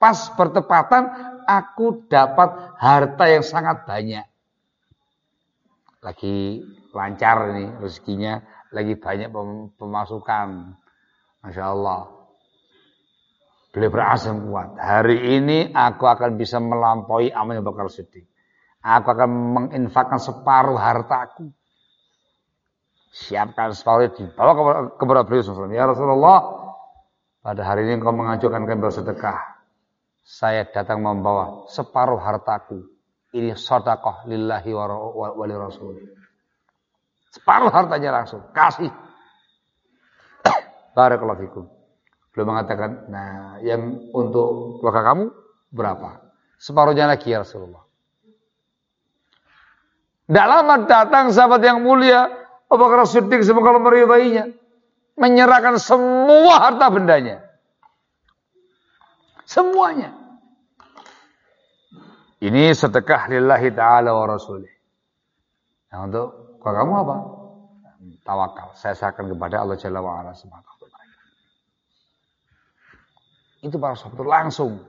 pas bertepatan aku dapat harta yang sangat banyak. Lagi lancar nih rezekinya, lagi banyak pemasukan. Masya Allah. Beliau berasam kuat. Hari ini aku akan bisa melampaui amal yang bakal sedih. Aku akan menginfakkan separuh hartaku. Siapkan separuh dibawa kepada beliau. Ya Rasulullah, pada hari ini engkau mengajukan kami bersedekah. Saya datang membawa separuh hartaku. Ini sodakoh lillahi wa, wa, wa rasul. Separuh hartanya langsung. Kasih. Barakallahu fikum. Belum mengatakan, nah yang untuk keluarga kamu berapa? Separuhnya lagi ya Rasulullah. Tidak lama datang sahabat yang mulia Abu Bakar Siddiq semoga menyerahkan semua harta bendanya. Semuanya. Ini sedekah lillahi ta'ala wa rasulih. Nah untuk kau kamu apa? Tawakal. Saya serahkan kepada Allah Jalla wa ala Itu para sahabat langsung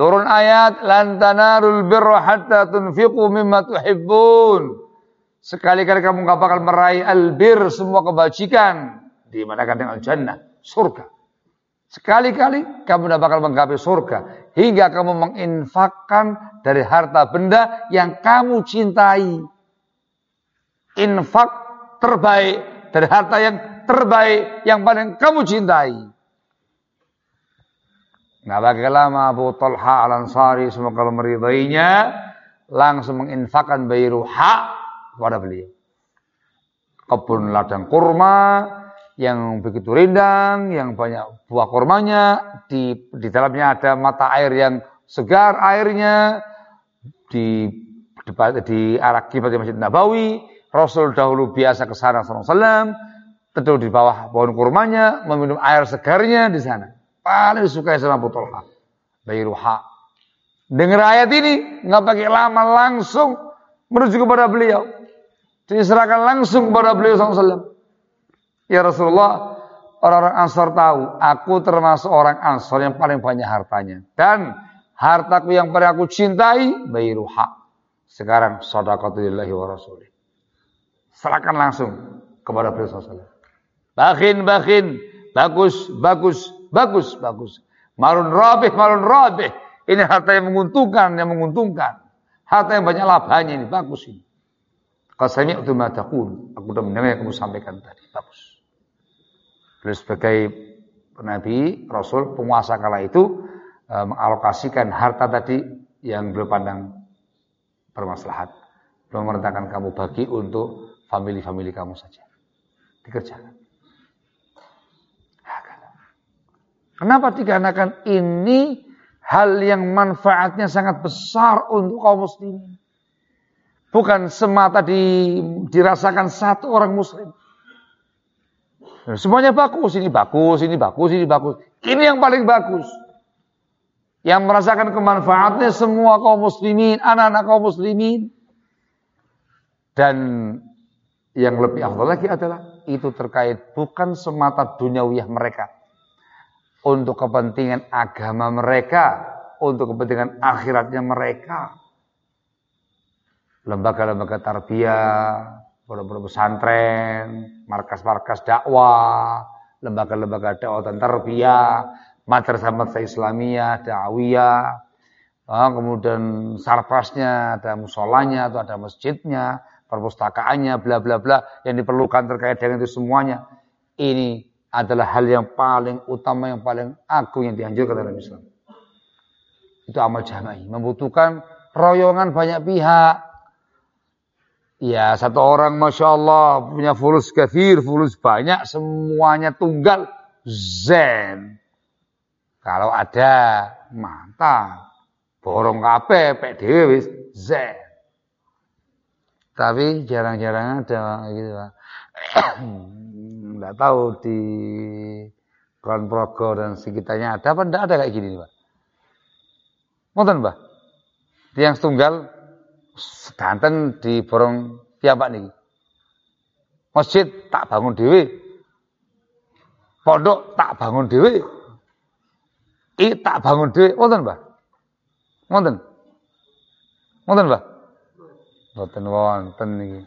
Turun ayat lan tanarul birra hatta tunfiqu mimma tuhibbun. Sekali-kali kamu enggak bakal meraih albir semua kebajikan di mana kan dengan jannah, surga. Sekali-kali kamu tidak bakal menggapai surga hingga kamu menginfakkan dari harta benda yang kamu cintai. Infak terbaik dari harta yang terbaik yang paling kamu cintai. Nggak pakai lama Abu Talha al-Ansari semoga Allah meridainya langsung menginfakkan bayi ruha kepada beliau. Kebun ladang kurma yang begitu rindang, yang banyak buah kurmanya, di di dalamnya ada mata air yang segar airnya di di, di arah kiblat Masjid Nabawi. Rasul dahulu biasa ke sana sallallahu teduh di bawah pohon kurmanya, meminum air segarnya di sana. Paling disukai sama Abu Talha. Bayruha. Dengar ayat ini, nggak pakai lama langsung menuju kepada beliau. Diserahkan langsung kepada beliau SAW. Ya Rasulullah, orang-orang Ansor tahu, aku termasuk orang Ansor yang paling banyak hartanya. Dan hartaku yang paling aku cintai, bayruha. Sekarang sadaqatulillahi wa rasulih. Serahkan langsung kepada beliau SAW. Bakin, bakin, bagus, bagus, Bagus, bagus. Marun rabih, marun rabih. Ini harta yang menguntungkan, yang menguntungkan. Harta yang banyak labanya ini, bagus ini. Matakun. Aku sudah mendengar yang kamu sampaikan tadi. Bagus. Beliau sebagai Nabi, Rasul, penguasa kala itu e, mengalokasikan harta tadi yang beliau pandang bermaslahat. Belum merentangkan kamu bagi untuk family-family kamu saja. Dikerjakan. Kenapa dikarenakan ini hal yang manfaatnya sangat besar untuk kaum muslimin. Bukan semata di, dirasakan satu orang muslim. Semuanya bagus, ini bagus, ini bagus, ini bagus. Ini yang paling bagus. Yang merasakan kemanfaatnya semua kaum muslimin, anak-anak kaum muslimin. Dan yang lebih afdal lagi adalah itu terkait bukan semata duniawiyah mereka untuk kepentingan agama mereka, untuk kepentingan akhiratnya mereka. Lembaga-lembaga tarbiyah, pondok-pondok pesantren, markas-markas dakwah, lembaga-lembaga dakwah dan tarbiyah, madrasah-madrasah Islamiyah, dakwiyah, ah, kemudian sarpasnya, ada musolanya atau ada masjidnya, perpustakaannya, bla bla bla yang diperlukan terkait dengan itu semuanya. Ini adalah hal yang paling utama, yang paling agung yang dianjurkan dalam Islam. Itu amal jama'i. Membutuhkan royongan banyak pihak. Ya, satu orang Masya Allah punya fulus kafir, fulus banyak, semuanya tunggal. Zen. Kalau ada, mantap. Borong kape, dewe, zen. Tapi jarang-jarang ada gitu Pak. nggak tahu di Kulon Progo dan sekitarnya ada apa enggak ada kayak gini Pak? Ngoten Mbah. Tiang setunggal sedanten di borong piyambak nih. Masjid tak bangun dewi. Pondok tak bangun dewi. I tak bangun dewi. Ngoten Mbah. Ngoten. Ngoten Mbah. Ngoten wonten niki.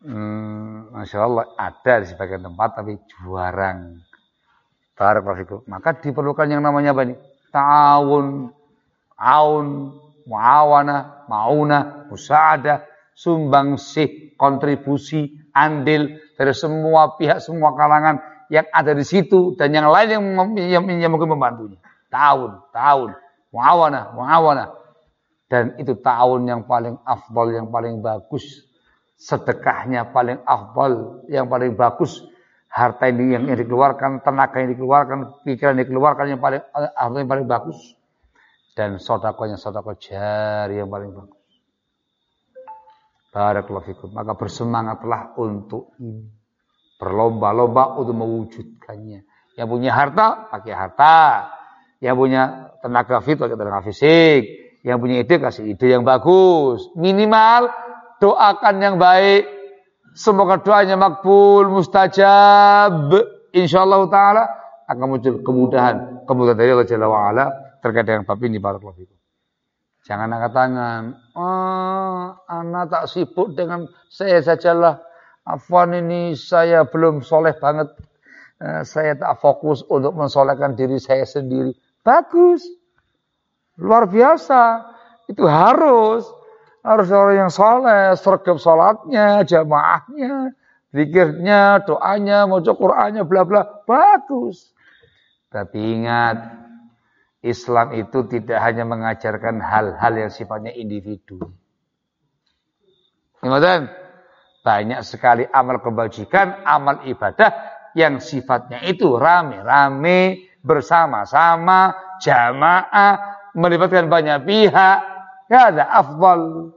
Hmm, Masya Allah ada di sebagian tempat tapi jarang. Barakallahu Maka diperlukan yang namanya apa ini? Ta'awun, aun, muawana, mauna, musa'adah, sumbangsih, kontribusi, andil dari semua pihak, semua kalangan yang ada di situ dan yang lain yang, yang, yang mungkin membantunya. Tahun, tahun, muawana, muawana. Dan itu tahun yang paling afdal, yang paling bagus. Sedekahnya paling afdal, yang paling bagus. Harta yang, yang dikeluarkan, tenaga yang dikeluarkan, pikiran yang dikeluarkan yang paling harta yang paling bagus. Dan sodakohnya sodakoh jari yang paling bagus. Barakallahu fikum. Maka bersemangatlah untuk ini. Berlomba-lomba untuk mewujudkannya. Yang punya harta, pakai harta. Yang punya tenaga fit, pakai tenaga fisik yang punya ide kasih ide yang bagus. Minimal doakan yang baik. Semoga doanya makbul, mustajab. Insyaallah taala akan muncul kemudahan, kemudahan dari Allah Jalla wa ala terkait dengan bab ini barakallahu fikum. Jangan angkat tangan. Oh, anak tak sibuk dengan saya sajalah. Afwan ini saya belum soleh banget. Eh, saya tak fokus untuk mensolehkan diri saya sendiri. Bagus. Luar biasa. Itu harus. Harus orang yang soleh, sergap sholatnya, jamaahnya, zikirnya, doanya, mau Qur'annya, bla bla. Bagus. Tapi ingat, Islam itu tidak hanya mengajarkan hal-hal yang sifatnya individu. Kemudian banyak sekali amal kebajikan, amal ibadah yang sifatnya itu rame-rame, bersama-sama, jamaah, melibatkan banyak pihak, ya ada afdal.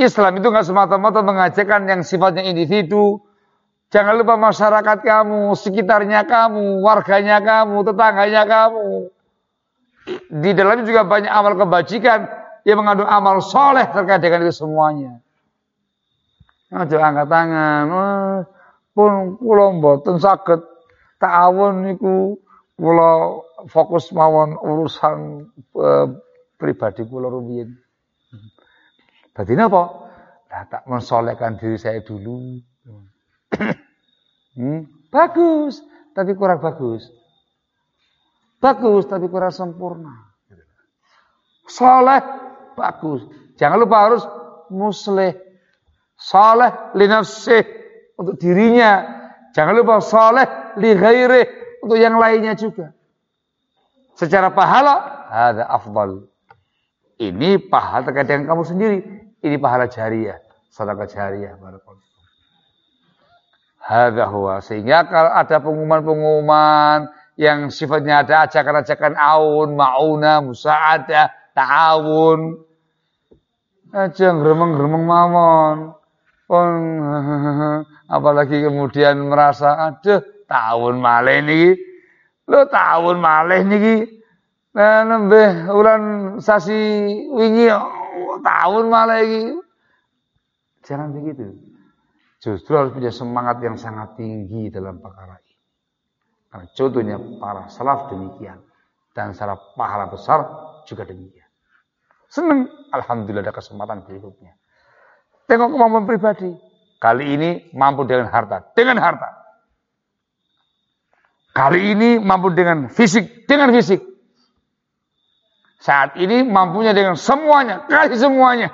Islam itu nggak semata-mata mengajarkan yang sifatnya individu. Jangan lupa masyarakat kamu, sekitarnya kamu, warganya kamu, tetangganya kamu. Di dalamnya juga banyak amal kebajikan yang mengandung amal soleh terkait dengan itu semuanya. Nah, angkat tangan. Wah, pun kula mboten saged ta'awun niku kula fokus mawon urusan e, pribadi kula rumiyin. Berarti napa? Lah tak mensolehkan diri saya dulu. hmm, bagus, tapi kurang bagus. Bagus, tapi kurang sempurna. Soleh, bagus. Jangan lupa harus musleh. Soleh linafsih untuk dirinya. Jangan lupa soleh li untuk yang lainnya juga. Secara pahala, ada afdal. Ini pahala terkait dengan kamu sendiri. Ini pahala jariah, sedekah jariah. Hadza huwa. Sehingga kalau ada pengumuman-pengumuman yang sifatnya ada ajakan-ajakan aun, mauna, musa'ada, ta'awun. Aja ngremeng-ngremeng mawon. Pun apalagi kemudian merasa aduh tahun malih niki Lo tahun malih niki. Nah, nembe ulan sasi wingi tahun malih iki. Jangan begitu. Justru harus punya semangat yang sangat tinggi dalam perkara. Karena contohnya para salaf demikian. Dan secara pahala besar juga demikian. Senang. Alhamdulillah ada kesempatan berikutnya. Tengok kemampuan pribadi. Kali ini mampu dengan harta. Dengan harta. Kali ini mampu dengan fisik, dengan fisik. Saat ini mampunya dengan semuanya, kasih semuanya.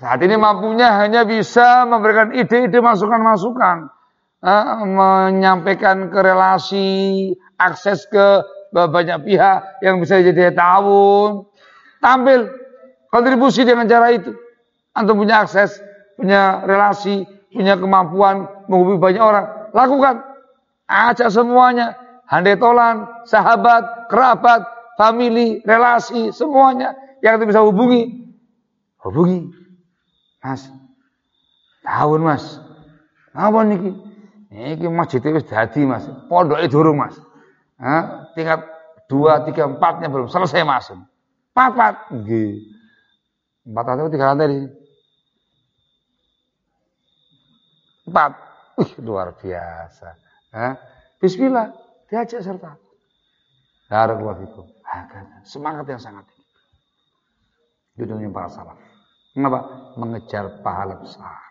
Saat ini mampunya hanya bisa memberikan ide-ide masukan-masukan. Eh, menyampaikan ke relasi, akses ke banyak pihak yang bisa jadi tahun. Tampil, kontribusi dengan cara itu. Antum punya akses, punya relasi, punya kemampuan menghubungi banyak orang. Lakukan. Ajak semuanya. Handai tolan, sahabat, kerabat, family, relasi, semuanya. Yang itu bisa hubungi. Hubungi. Mas. Tahun mas. Apa niki? Niki masjid itu dadi mas. Pondok itu durung mas. Hah? Tingkat dua, tiga, empatnya belum selesai mas. Empat, empat. Atau tiga lantai di Empat. Wih, luar biasa. Eh, Bismillah, diajak serta. Barakallahu fikum. Semangat yang sangat tinggi. Judulnya para salaf. Mengapa? Mengejar pahala besar.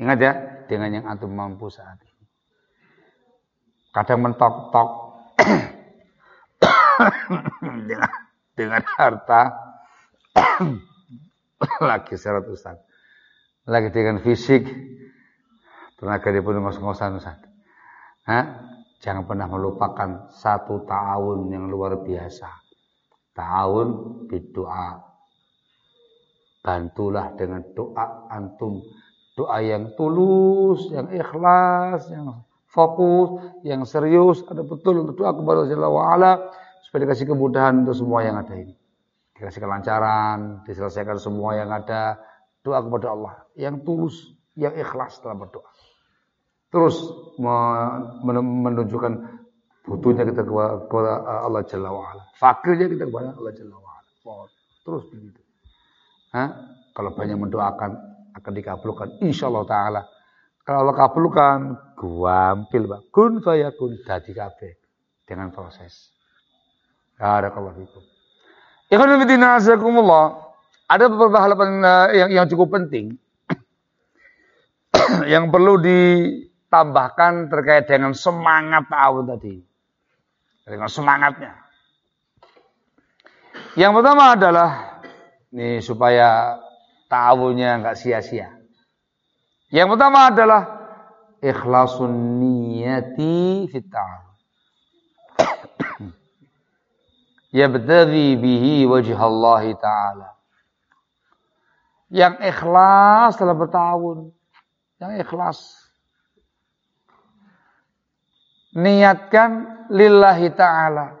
Ingat ya, dengan yang antum mampu saat ini. Kadang mentok-tok dengan, dengan harta lagi syarat Ustaz. Lagi dengan fisik Tenaga dia pun ngos-ngosan Ustaz. Hah? Jangan pernah melupakan satu tahun yang luar biasa. Tahun berdoa. Bantulah dengan doa antum. Doa yang tulus, yang ikhlas, yang fokus, yang serius. Ada betul untuk doa kepada Allah wa'ala. Supaya dikasih kemudahan untuk semua yang ada ini. Dikasih kelancaran, diselesaikan semua yang ada. Doa kepada Allah. Yang tulus, yang ikhlas dalam berdoa terus menunjukkan butuhnya kita kepada Allah wa'ala. Fakirnya kita kepada Allah wa'ala. Terus begitu. Hah? Kalau banyak mendoakan akan dikabulkan insya Allah Ta'ala. Kalau Allah kabulkan, guampil bang. Kun fayakun dadi kabeh dengan proses. Barakallahu fikum. Ikhwan fillah, ada beberapa hal eh, yang, yang cukup penting yang perlu di tambahkan terkait dengan semangat tahun tadi. Dengan semangatnya. Yang pertama adalah ini supaya tahunnya nggak sia-sia. Yang pertama adalah ikhlasun niyati fit Ya Yabtaghi bihi wajh Allah taala. Yang ikhlas dalam bertahun. Yang ikhlas niatkan lillahi ta'ala.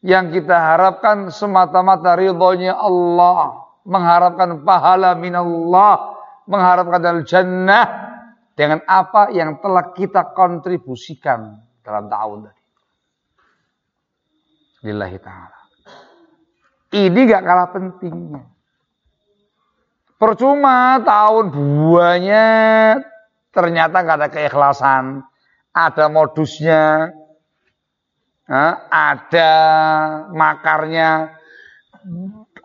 Yang kita harapkan semata-mata ridhonya Allah. Mengharapkan pahala minallah. Mengharapkan al-jannah. Dengan apa yang telah kita kontribusikan dalam tahun tadi. Lillahi ta'ala. Ini gak kalah pentingnya. Percuma tahun buahnya ternyata gak ada keikhlasan ada modusnya, ada makarnya,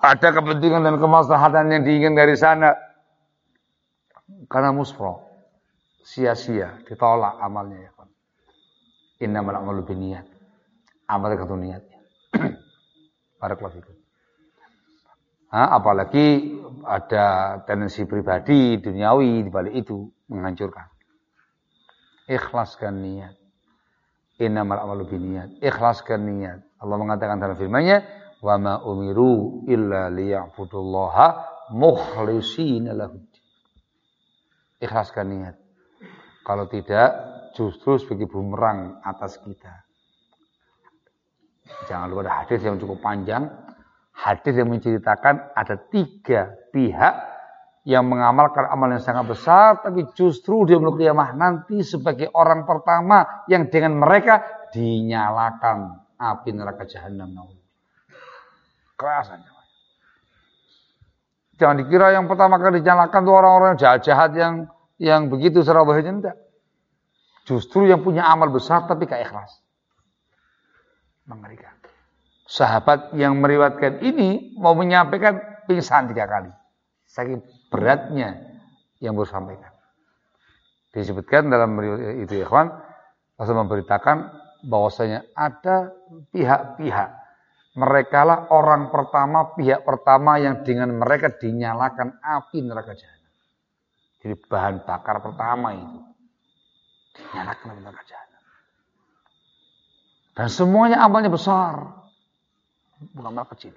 ada kepentingan dan kemaslahatan yang diinginkan dari sana. Karena musfro, sia-sia, ditolak amalnya ya kan. Innamal amalu niat. Amal itu niatnya. Barakallahu fikum. apalagi ada tendensi pribadi duniawi di balik itu menghancurkan. Ikhlaskan niat. Innamal amalu niat. Ikhlaskan niat. Allah mengatakan dalam firman-Nya, "Wa ma umiru illa liya'budullaha mukhlishina lahu." Ikhlaskan niat. Kalau tidak, justru sebagai bumerang atas kita. Jangan lupa ada hadis yang cukup panjang. Hadis yang menceritakan ada tiga pihak yang mengamalkan amal yang sangat besar, tapi justru dia kiamah nanti sebagai orang pertama yang dengan mereka dinyalakan api neraka jahanam. Kerasannya. Jangan dikira yang pertama kali dinyalakan itu orang-orang jahat-jahat yang yang begitu serabahnya enggak. Justru yang punya amal besar tapi gak ikhlas. Mengerikan. Sahabat yang meriwatkan ini mau menyampaikan pingsan tiga kali. Saking beratnya yang bersampaikan. Disebutkan dalam itu ikhwan, Rasul memberitakan bahwasanya ada pihak-pihak mereka lah orang pertama, pihak pertama yang dengan mereka dinyalakan api neraka jahanam. Jadi bahan bakar pertama itu dinyalakan api neraka jahanam. Dan semuanya amalnya besar, bukan amal kecil.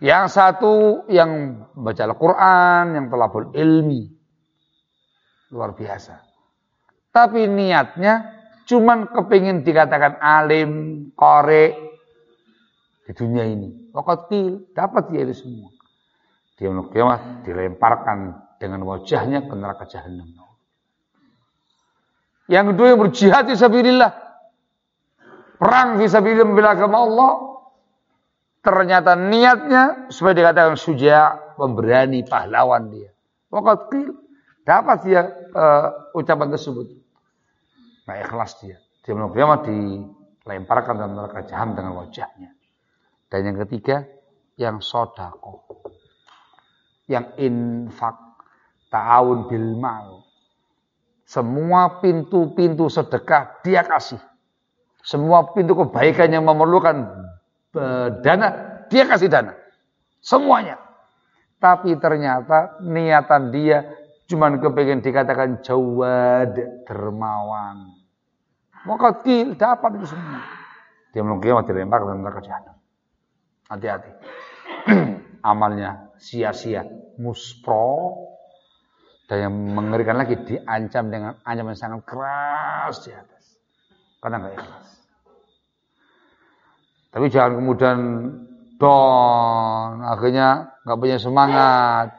Yang satu yang baca Al-Quran, yang telabul ilmi. Luar biasa. Tapi niatnya cuman kepingin dikatakan alim, korek di dunia ini. Wakotil, dapat dia itu semua. Dia kiamat dilemparkan dengan wajahnya ke neraka jahanam. Yang kedua yang berjihad fisabilillah. Perang fisabilillah membela agama Allah Ternyata niatnya supaya dikatakan suja, pemberani, pahlawan dia. Waqatil dapat dia uh, ucapan tersebut. Nah ikhlas dia. Dia kiamat dilemparkan dalam neraka jahanam dengan wajahnya. Dan yang ketiga, yang sodako. Yang infak. Ta'awun bil. Semua pintu-pintu sedekah dia kasih. Semua pintu kebaikan yang memerlukan dana, dia kasih dana. Semuanya. Tapi ternyata niatan dia cuma kepengen dikatakan jawad dermawan. Muqatil dapat itu semua. Dia mungkin mau dilempar ke neraka jahanam. Hati-hati. Amalnya sia-sia, muspro dan yang mengerikan lagi diancam dengan ancaman sangat keras di atas. Karena nggak ikhlas. Tapi jangan kemudian don, akhirnya nggak punya semangat.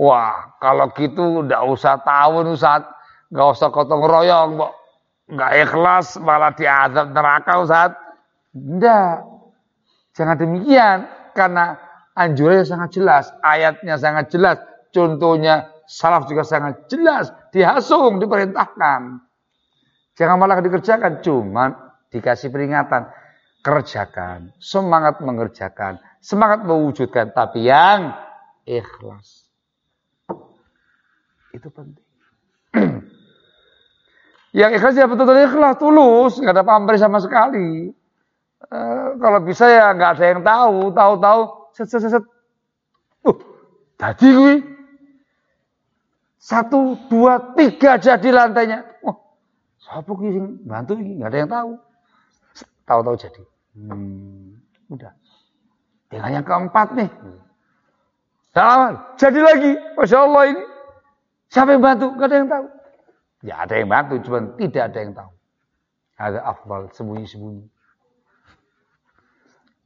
Wah, kalau gitu udah usah tahun Ustaz, nggak usah kotong royong, nggak ikhlas malah diadab neraka Ustaz. Enggak. Jangan demikian karena anjurannya sangat jelas, ayatnya sangat jelas, contohnya salaf juga sangat jelas, dihasung, diperintahkan. Jangan malah dikerjakan, cuman dikasih peringatan, kerjakan, semangat mengerjakan, semangat mewujudkan, tapi yang ikhlas. Itu penting. yang ikhlas ya betul-betul ikhlas, tulus, nggak ada pamrih sama sekali. Uh, kalau bisa ya nggak ada yang tahu, tahu-tahu set set set. Uh, tadi gue satu dua tiga jadi lantainya. Wah, siapa sing bantu ini nggak ada yang tahu. Tahu-tahu jadi. Hmm, udah. Dengan yang keempat nih. Salam, jadi lagi. Masya Allah ini. Siapa yang bantu? Gak ada yang tahu. Ya ada yang bantu, cuma tidak ada yang tahu. Ada afdal, sembunyi-sembunyi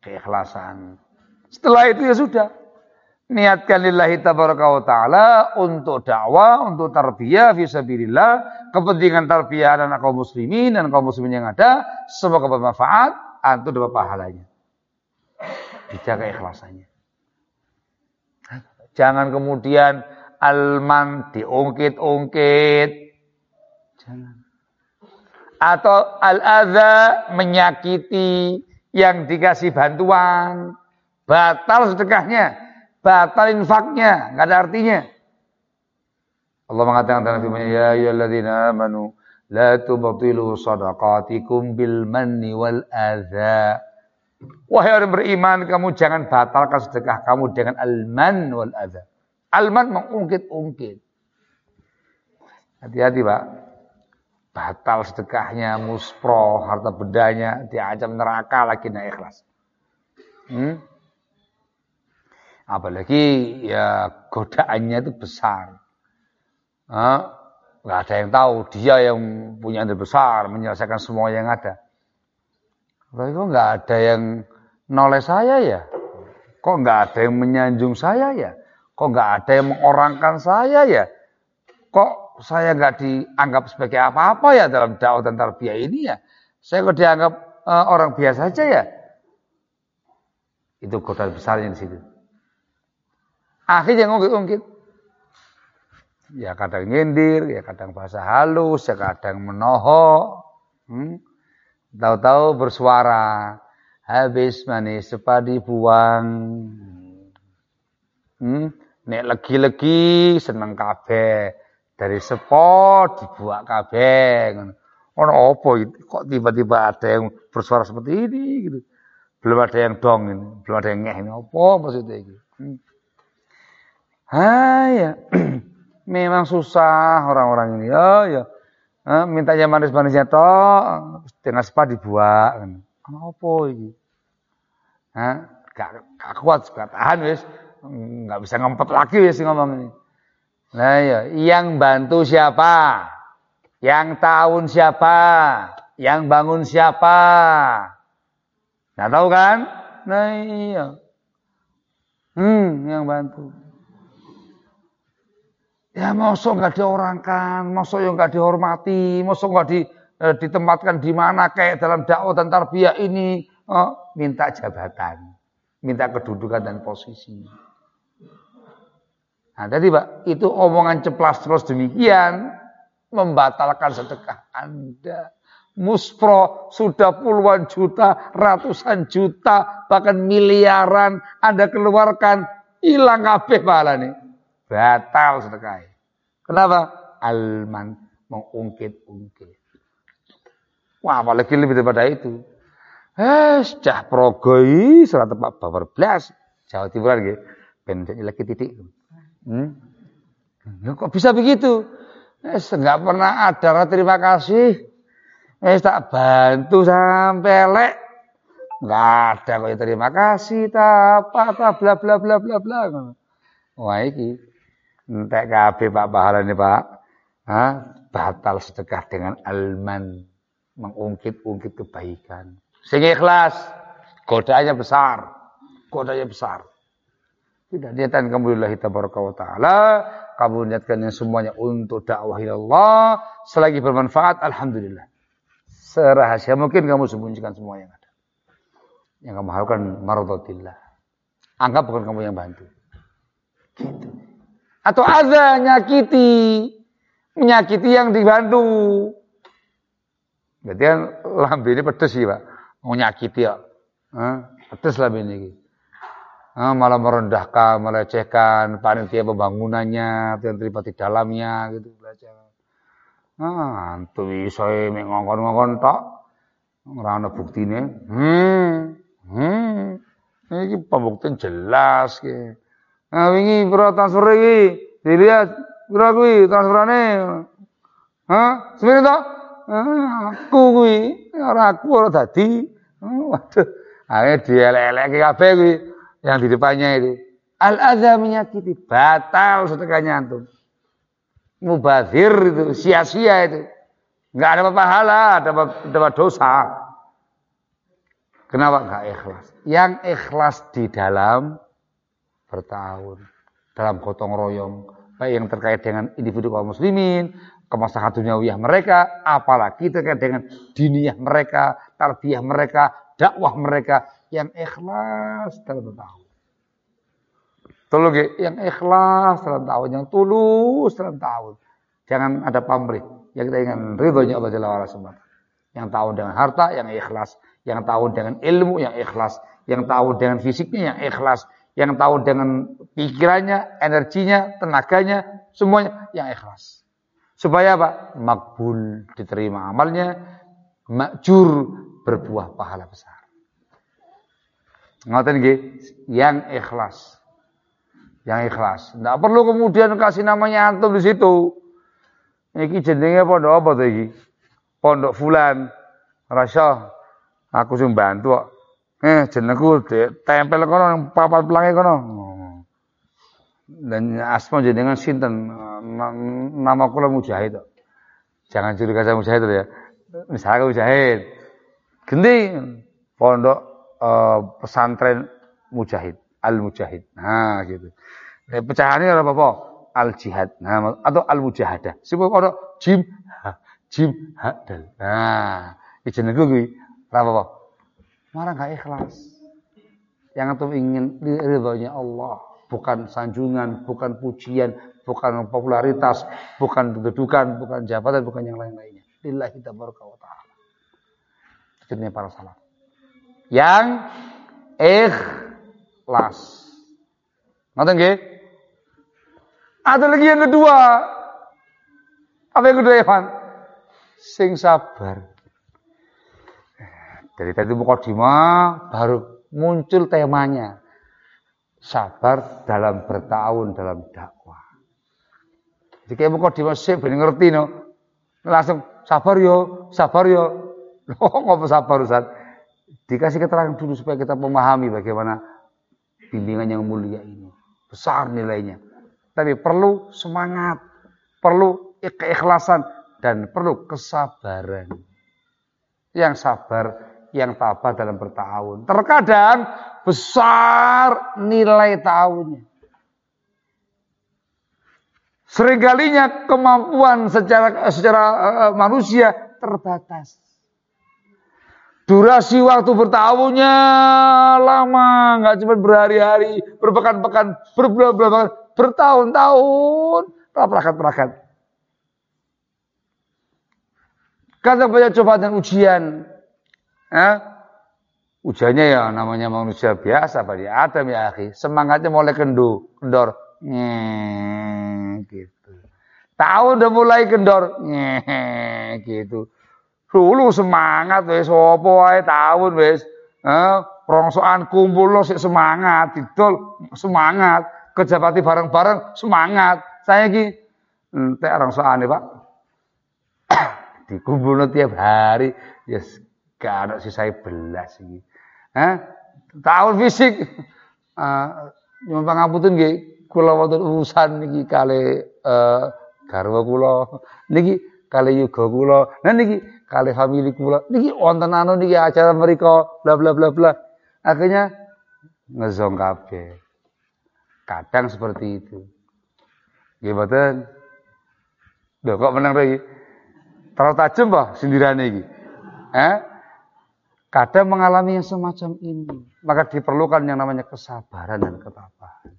keikhlasan. Setelah itu ya sudah. Niatkan lillahi tabaraka wa ta'ala untuk dakwah, untuk tarbiyah fisabilillah, kepentingan tarbiyah dan kaum muslimin dan kaum muslimin yang ada, semoga bermanfaat, antum dapat pahalanya. Dijaga ikhlasannya. Jangan kemudian alman diungkit-ungkit. Jangan. Atau al-adha menyakiti, yang dikasih bantuan, batal sedekahnya, batal infaknya, nggak ada artinya. Allah mengatakan dalam firman ya ayyuhalladzina amanu la tubtilu sadaqatikum bil manni wal adza. Wahai orang beriman, kamu jangan batalkan sedekah kamu dengan al-man wal adza. Al-man mengungkit-ungkit. Hati-hati, Pak batal sedekahnya, muspro, harta bedanya, diancam neraka lagi naik ikhlas. Hmm? Apalagi ya godaannya itu besar. Nah, nggak ada yang tahu dia yang punya ide besar menyelesaikan semua yang ada. Tapi kok nggak ada yang noleh saya ya? Kok nggak ada yang menyanjung saya ya? Kok nggak ada yang mengorangkan saya ya? Kok saya nggak dianggap sebagai apa-apa ya dalam dakwah dan tarbiyah ini ya. Saya kok dianggap uh, orang biasa saja ya. Itu kota besarnya di situ. Akhirnya ngungkit-ngungkit. Ya kadang nyindir, ya kadang bahasa halus, ya kadang menohok. Hmm? Tahu-tahu bersuara. Habis manis sepadi buang. Hmm? Nek legi-legi seneng kabeh dari sepo dibuat kabeh ono apa kok tiba-tiba ada yang bersuara seperti ini gitu. Belum ada yang dong ini belum ada yang ngeh ini. Apa maksudnya gitu hmm. ah ya memang susah orang-orang ini. Oh ya. Eh, mintanya manis-manisnya toh dengan spa dibuat kan apa ini Hah? Gak, gak kuat, gak tahan wis, nggak bisa ngempet lagi wis ngomong ini. Nah ya, yang bantu siapa? Yang tahun siapa? Yang bangun siapa? Nggak tahu kan? Nah iya. Hmm, yang bantu. Ya mosok nggak diorangkan, mosok yang nggak dihormati, mosok nggak di, eh, ditempatkan di mana kayak dalam dakwah dan tarbiyah ini, oh, minta jabatan, minta kedudukan dan posisi. Nah, jadi Pak, itu omongan ceplas terus demikian membatalkan sedekah Anda. Muspro sudah puluhan juta, ratusan juta, bahkan miliaran Anda keluarkan, hilang kabeh pahala nih. Batal sedekah. Kenapa? Alman mengungkit-ungkit. Wah, apalagi lebih daripada itu. Eh, cah progoi surat tepat babar belas. Jawa Timur lagi. Pendek lagi titik. Hmm? Ya, kok bisa begitu? Eh, nggak pernah ada terima kasih. Eh tak bantu sampai lek. Enggak ada kok terima kasih tak apa tak bla bla bla bla bla. Wah iki entek kabeh Pak pahala ini Pak. Hah? Batal sedekah dengan alman mengungkit-ungkit kebaikan. Sehingga ikhlas, godaannya besar. Godaannya besar. Tidak niatan kamu lillahi tabaraka wa ta'ala. Kamu niatkan yang semuanya untuk dakwah Allah. Selagi bermanfaat, Alhamdulillah. Serahasia mungkin kamu sembunyikan semua yang ada. Yang kamu harapkan maradatillah. Anggap bukan kamu yang bantu. Gitu. Atau ada nyakiti. Menyakiti yang dibantu. Berarti kan lambe ini pedes sih Pak. Menyakiti ya. Pedes lambe ini ah, malah merendahkan, melecehkan panitia pembangunannya, terlibat di dalamnya gitu belajar. Ah, antu iso mek ngongkon-ngongkon tok. Ora ana buktine. Hmm. Hmm. Iki pembuktian jelas ki. Nah, wingi pira transfer iki? Dilihat pira kuwi transferane? Hah? Semene to? Ah, aku kuwi, ora aku ora dadi. Oh, waduh. Akhirnya dielek-elek kabeh kuwi yang di depannya itu. Al-adha menyakiti. Batal sedekahnya antum. Mubazir itu. Sia-sia itu. Enggak ada pahala. Dapat, dapat dosa. Kenapa enggak ikhlas? Yang ikhlas di dalam bertahun. Dalam gotong royong. Baik yang terkait dengan individu kaum muslimin. Kemaslahan duniawiyah mereka. Apalagi terkait dengan diniyah mereka. Tarbiyah mereka. Dakwah mereka yang ikhlas dalam tahun. Tolong yang ikhlas dalam tahun, yang tulus dalam tahun. Jangan ada pamrih. Yang kita ingin ridhonya Allah Jalla wa'ala Yang tahu dengan harta, yang ikhlas. Yang tahu dengan ilmu, yang ikhlas. Yang tahu dengan fisiknya, yang ikhlas. Yang tahu dengan pikirannya, energinya, tenaganya, semuanya yang ikhlas. Supaya apa? Makbul diterima amalnya, makjur berbuah pahala besar. Ngoten nggih, yang ikhlas. Yang ikhlas. Tidak perlu kemudian kasih namanya antum di situ. Iki jenenge pondok apa tuh iki? Pondok Fulan. Rasa aku sing bantu. Eh jenengku tempel kono papat pelange kono. Dan asma jenengan sinten? Nama kula Mujahid. Jangan curiga saya Mujahid ya. Misalnya Mujahid. Gendi pondok uh, pesantren Mujahid, Al Mujahid. Nah, gitu. Eh, pecahannya apa apa? Al Jihad. Nah, atau Al Mujahadah. Sebab ada jim jim hadal. Nah, iki jenenge kuwi apa apa? Marah gak ikhlas. Yang itu ingin ridhonya Allah, bukan sanjungan, bukan pujian, bukan popularitas, bukan kedudukan, bukan jabatan, bukan yang lain-lainnya. Lillahi tabaraka wa ta'ala. Itu para salaf yang ikhlas. Ngoten nggih? Ada lagi yang kedua. Apa yang kedua, Evan? Sing sabar. Dari tadi mukadimah baru muncul temanya. Sabar dalam bertahun dalam dakwah. Jadi kayak mukadimah sih bener ngerti no. Langsung sabar yo, sabar yo. Oh, ngapa sabar Ustaz? Dikasih keterangan dulu supaya kita memahami bagaimana bimbingan yang mulia ini. Besar nilainya. Tapi perlu semangat, perlu keikhlasan, dan perlu kesabaran. Yang sabar, yang tabah dalam bertahun. Terkadang besar nilai tahunnya. Seringkalinya kemampuan secara secara uh, manusia terbatas. Durasi waktu bertahunnya lama, nggak cuma berhari-hari, berpekan-pekan, berbulan-bulan, bertahun-tahun, perakat-perakat. Kata banyak cobaan dan ujian. Eh? Ujiannya ya namanya manusia biasa, Pak Adam ya akhi. Semangatnya mulai kendu, kendor. Nye, gitu. Tahun udah mulai kendor. Nye, gitu. Dulu semangat wis apa wae tahun wis. Eh, rongsokan kumpul lo sik semangat, didol semangat, kejabati bareng-bareng semangat. Saya ki entek rongsokane, Pak. dikumpulno tiap hari yes gak ada sisa belas iki. Hah? Tahun fisik. Uh, nyuwun pangapunten nggih kula wonten urusan niki kali uh, garwa kula niki kali yuga kula nah niki kali famili kula niki wonten anu niki acara mereka bla bla bla bla. Akhirnya ngezong kabeh. Kadang seperti itu. Nggih mboten? Lho kok menang lagi terlalu tajam pak sindirane iki. Eh kadang mengalami yang semacam ini. Maka diperlukan yang namanya kesabaran dan ketabahan.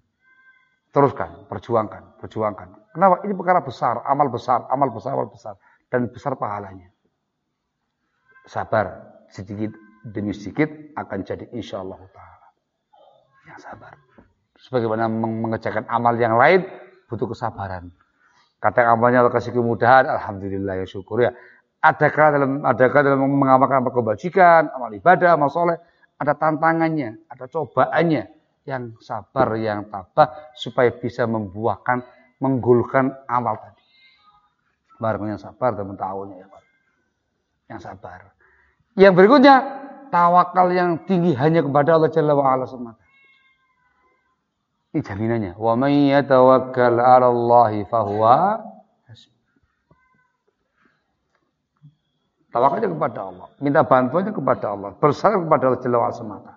Teruskan perjuangkan perjuangkan. Kenapa? Ini perkara besar amal besar amal besar amal besar. Dan besar pahalanya sabar sedikit demi sedikit akan jadi insya Allah taala yang sabar sebagaimana mengerjakan amal yang lain butuh kesabaran kadang amalnya Allah kasih kemudahan alhamdulillah ya syukur ya adakah dalam adakah dalam mengamalkan amal kebajikan, amal ibadah, amal soleh, ada tantangannya, ada cobaannya yang sabar, yang tabah supaya bisa membuahkan, menggulkan amal tadi. Barang yang sabar teman tahunya ya. Yang sabar. Yang berikutnya tawakal yang tinggi hanya kepada Allah Jalla wa ala semata. Ini jaminannya. Wa may yatawakkal 'ala Allah fahuwa Tawakalnya kepada Allah. Minta bantuannya kepada Allah. Bersarang kepada Allah Jalla semata.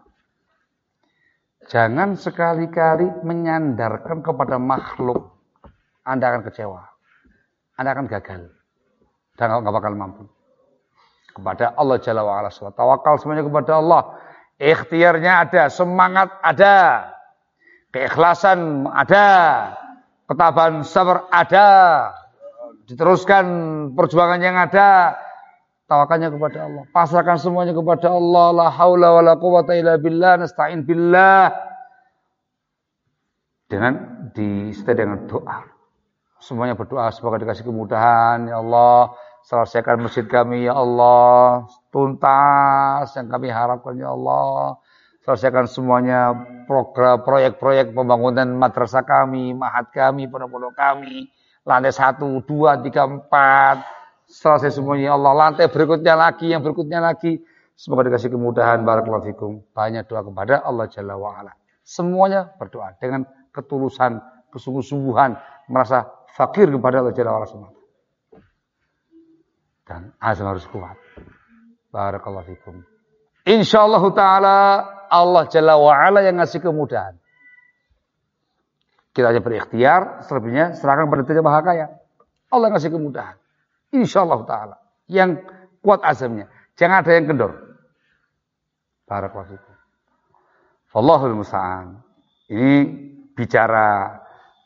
Jangan sekali-kali menyandarkan kepada makhluk. Anda akan kecewa. Anda akan gagal. Dan nggak bakal mampu. Kepada Allah Jalla wa'ala. Tawakal semuanya kepada Allah. Ikhtiarnya ada. Semangat ada. Keikhlasan ada. Ketabahan sabar ada. Diteruskan perjuangan yang ada Tawakalnya kepada Allah. Pasrahkan semuanya kepada Allah. La haula wa la quwata illa billah. Nasta'in billah. Dengan disertai dengan doa. Semuanya berdoa semoga dikasih kemudahan ya Allah. Selesaikan masjid kami ya Allah. Tuntas yang kami harapkan ya Allah. Selesaikan semuanya program proyek-proyek pembangunan madrasah kami, mahat kami, pondok-pondok kami. Lantai satu, dua, tiga, empat Selesai semuanya ya Allah. Lantai berikutnya lagi, yang berikutnya lagi. Semoga dikasih kemudahan. Barakallahu fikum. Banyak doa kepada Allah Jalla wa'ala. Semuanya berdoa dengan ketulusan, kesungguh-sungguhan. Merasa fakir kepada Allah Jalla wa'ala. Dan azam harus kuat. Barakallahu fikum. InsyaAllah ta'ala Allah Jalla wa'ala yang ngasih kemudahan. Kita hanya berikhtiar, selebihnya serahkan pada Tuhan Maha Kaya. Allah ngasih kemudahan. Insya Allah Ta'ala. Yang kuat azamnya. Jangan ada yang kendor. Barakallahu Fallahul Musa'an. Ini bicara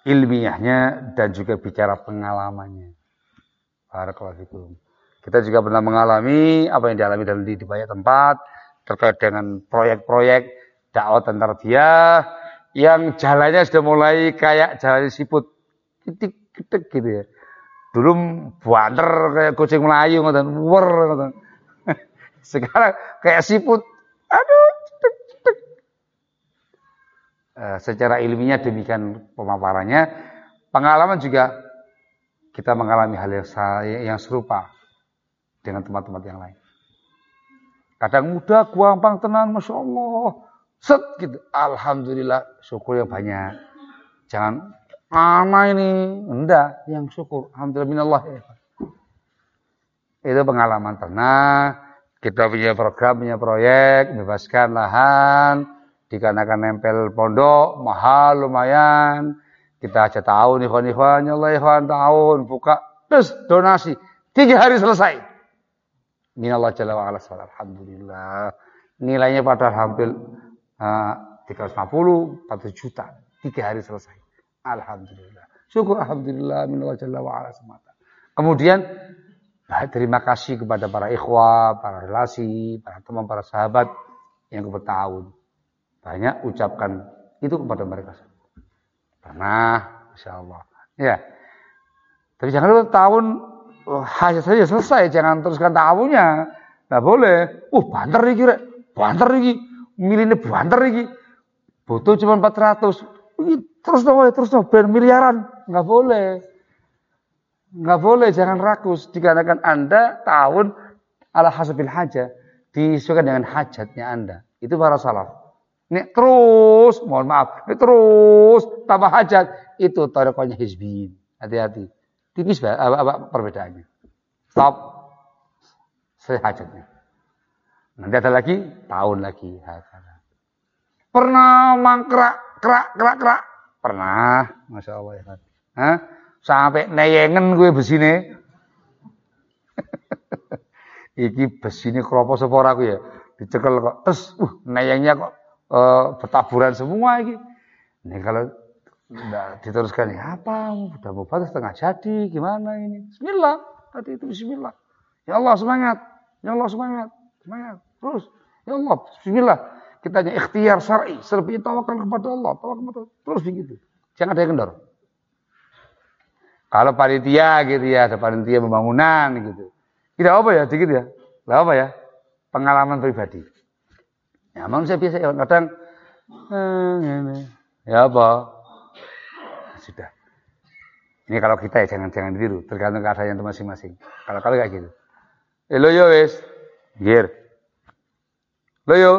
ilmiahnya dan juga bicara pengalamannya. Barakallahu Kita juga pernah mengalami apa yang dialami dalam di, di banyak tempat terkait dengan proyek-proyek dakwah dan tarbiyah yang jalannya sudah mulai kayak jalan siput titik-titik gitu ya. Dulu banter kayak kucing melayu ngoten, wer. Sekarang kayak siput. Aduh. Uh, secara ilmiah demikian pemaparannya. Pengalaman juga kita mengalami hal yang serupa dengan tempat-tempat yang lain. Kadang mudah, gampang, tenang, masya Allah, set gitu. Alhamdulillah, syukur yang banyak. Jangan Mana ini? Enggak, yang syukur. Alhamdulillah ya. Itu pengalaman pernah. Kita punya program, punya proyek, bebaskan lahan, dikarenakan nempel pondok, mahal lumayan. Kita aja tahu nih ikhwan ikhwan, ya Allah ikhwan tahun, buka, terus donasi. Tiga hari selesai. Minallah jalla wa'ala Alhamdulillah. Nilainya pada hampir uh, 350, 4 juta. Tiga hari selesai. Alhamdulillah. Syukur Alhamdulillah minallah jalla wa'ala semata. Kemudian terima kasih kepada para ikhwah, para relasi, para teman, para sahabat yang bertahun. Banyak ucapkan itu kepada mereka. Pernah, Insya Allah. Ya. Tapi jangan lupa tahun hanya saja selesai, jangan teruskan tahunnya. Nggak boleh. Uh, banter nih kira. Banter nih. Milihnya banter nih. Butuh cuma 400. Terus dong, terus dong, ben miliaran, nggak boleh. Nggak boleh, jangan rakus. Dikarenakan Anda tahun ala hasabil hajat. Disesuaikan dengan hajatnya Anda. Itu para salaf. Ini terus, mohon maaf, ini terus tambah hajat. Itu tarekonya hizbin. Hati-hati. Tipis apa, apa perbedaannya. Stop. Selesai hajatnya. Nanti ada lagi, tahun lagi. Pernah mangkrak, kerak, kerak, kerak. Pernah. Masya Allah ya. Hah? Sampai neyengen gue besine. Iki besine keropos apa ora ya? Dicekel kok. Terus uh neyengnya kok uh, bertaburan semua iki. Ini kalau enggak diteruskan ya apa? Udah mau batas setengah jadi gimana ini? Bismillah. Tadi itu bismillah. Ya Allah semangat. Ya Allah semangat. Semangat. Terus ya Allah bismillah. Kita hanya ikhtiar syar'i, selebih tawakal kepada Allah, tawakal kepada Allah. Terus begitu. Jangan ada yang kendor. Kalau panitia gitu ya, ada panitia pembangunan gitu. Tidak apa ya, dikit ya. Lah apa ya? Pengalaman pribadi. Ya manusia biasa ya kadang eh, ya apa? Sudah. Ini kalau kita ya jangan jangan ditiru, tergantung keadaan itu masing-masing. Kalau kalau kayak gitu. Eh lo yo wes, gir. Lo yo.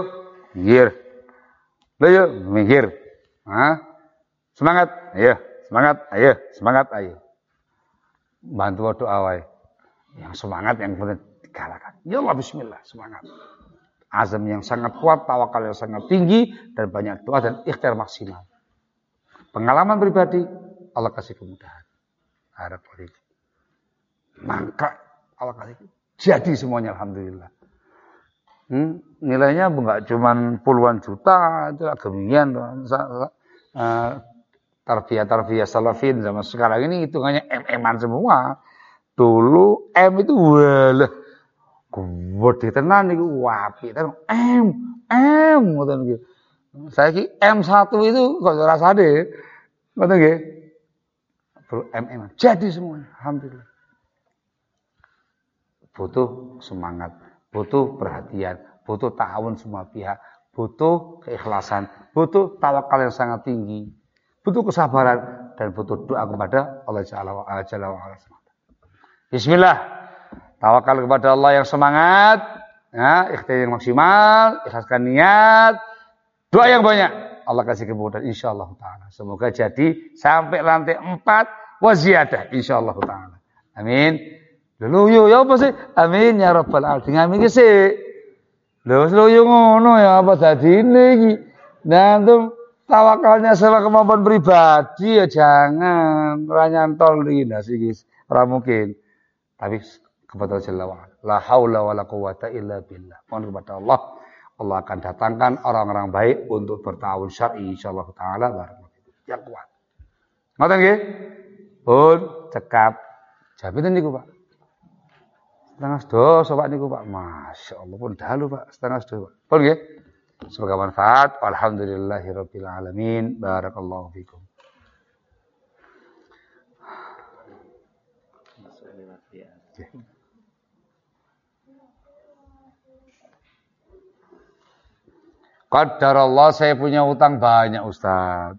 Lo yo, minggir. Hah? Semangat, ayo, semangat, ayo, semangat, ayo bantu doa wae. Yang semangat yang kemudian dikalahkan. Ya Allah bismillah, semangat. Azam yang sangat kuat, tawakal yang sangat tinggi dan banyak doa dan ikhtiar maksimal. Pengalaman pribadi Allah kasih kemudahan. Harap itu. Maka Allah kasih jadi semuanya alhamdulillah. Hmm, nilainya enggak cuma puluhan juta, itu kemudian uh, tarbiyah-tarbiyah salafin zaman sekarang ini hitungannya M-an semua. Dulu M itu walah gede tenan niku wapi tenan M M ngoten nggih. Saiki M1 itu kok ora sade. Ngoten nggih. M M. Jadi semuanya alhamdulillah. Butuh semangat, butuh perhatian, butuh tahun semua pihak, butuh keikhlasan, butuh tawakal yang sangat tinggi butuh kesabaran dan butuh doa kepada Allah Jalla wa Ala. Bismillah. Tawakal kepada Allah yang semangat, ya, ikhtiar yang maksimal, ikhlaskan niat, doa yang banyak. Allah kasih kemudahan insyaallah taala. Semoga jadi sampai lantai 4 waziyadah insyaallah taala. Amin. Lho yo ya apa sih? Amin ya rabbal alamin. Amin ki sih. Lho yo ngono ya apa dadine iki. Nah, tawakalnya sama kemampuan pribadi ya jangan ranyantol ini nasi guys ora mungkin tapi kepada Allah la haula wala quwata illa billah mohon kepada Allah Allah akan datangkan orang-orang baik untuk bertahun syar'i insyaallah taala yang kuat. Ngoten nggih? Pun cekap. Jabitan niku Pak? Setengah sedoso Pak niku Pak. Masya Allah pun dalu Pak. Setengah sedoso Pak. Pun nggih? Semoga manfaat. Alhamdulillahirabbil alamin. Barakallahu fikum. Qadar Allah saya punya utang banyak Ustaz.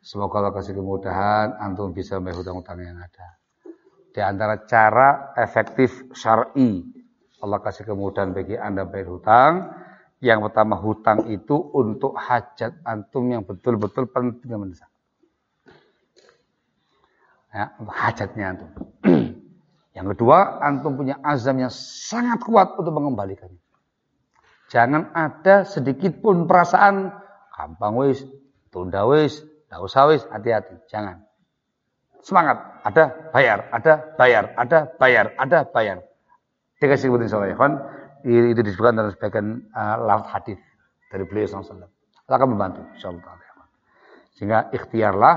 Semoga Allah kasih kemudahan antum bisa membayar hutang-hutang yang ada. Di antara cara efektif syar'i Allah kasih kemudahan bagi Anda bayar hutang yang pertama hutang itu untuk hajat antum yang betul-betul penting dan mendesak. Ya, hajatnya antum. yang kedua, antum punya azam yang sangat kuat untuk mengembalikannya. Jangan ada sedikit pun perasaan gampang wis, tunda wis, tidak usah wis, hati-hati, jangan. Semangat, ada bayar, ada bayar, ada bayar, ada bayar. Dikasih kebutuhan insyaallah ya itu disebutkan dalam sebagian uh, hadis dari beliau SAW. Allah akan membantu insyaallah Sehingga ikhtiarlah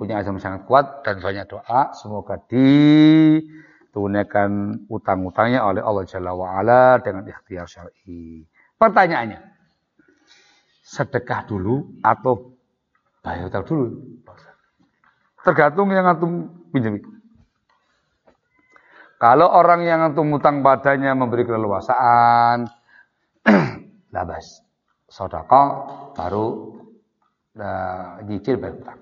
punya azam sangat kuat dan banyak doa semoga ditunaikan utang-utangnya oleh Allah Jalla wa dengan ikhtiar syar'i. Pertanyaannya, sedekah dulu atau bayar utang dulu? Tergantung yang antum pinjam. Kalau orang yang antum utang padanya memberi keleluasaan, labas. Sodako baru uh, nyicil bayar utang.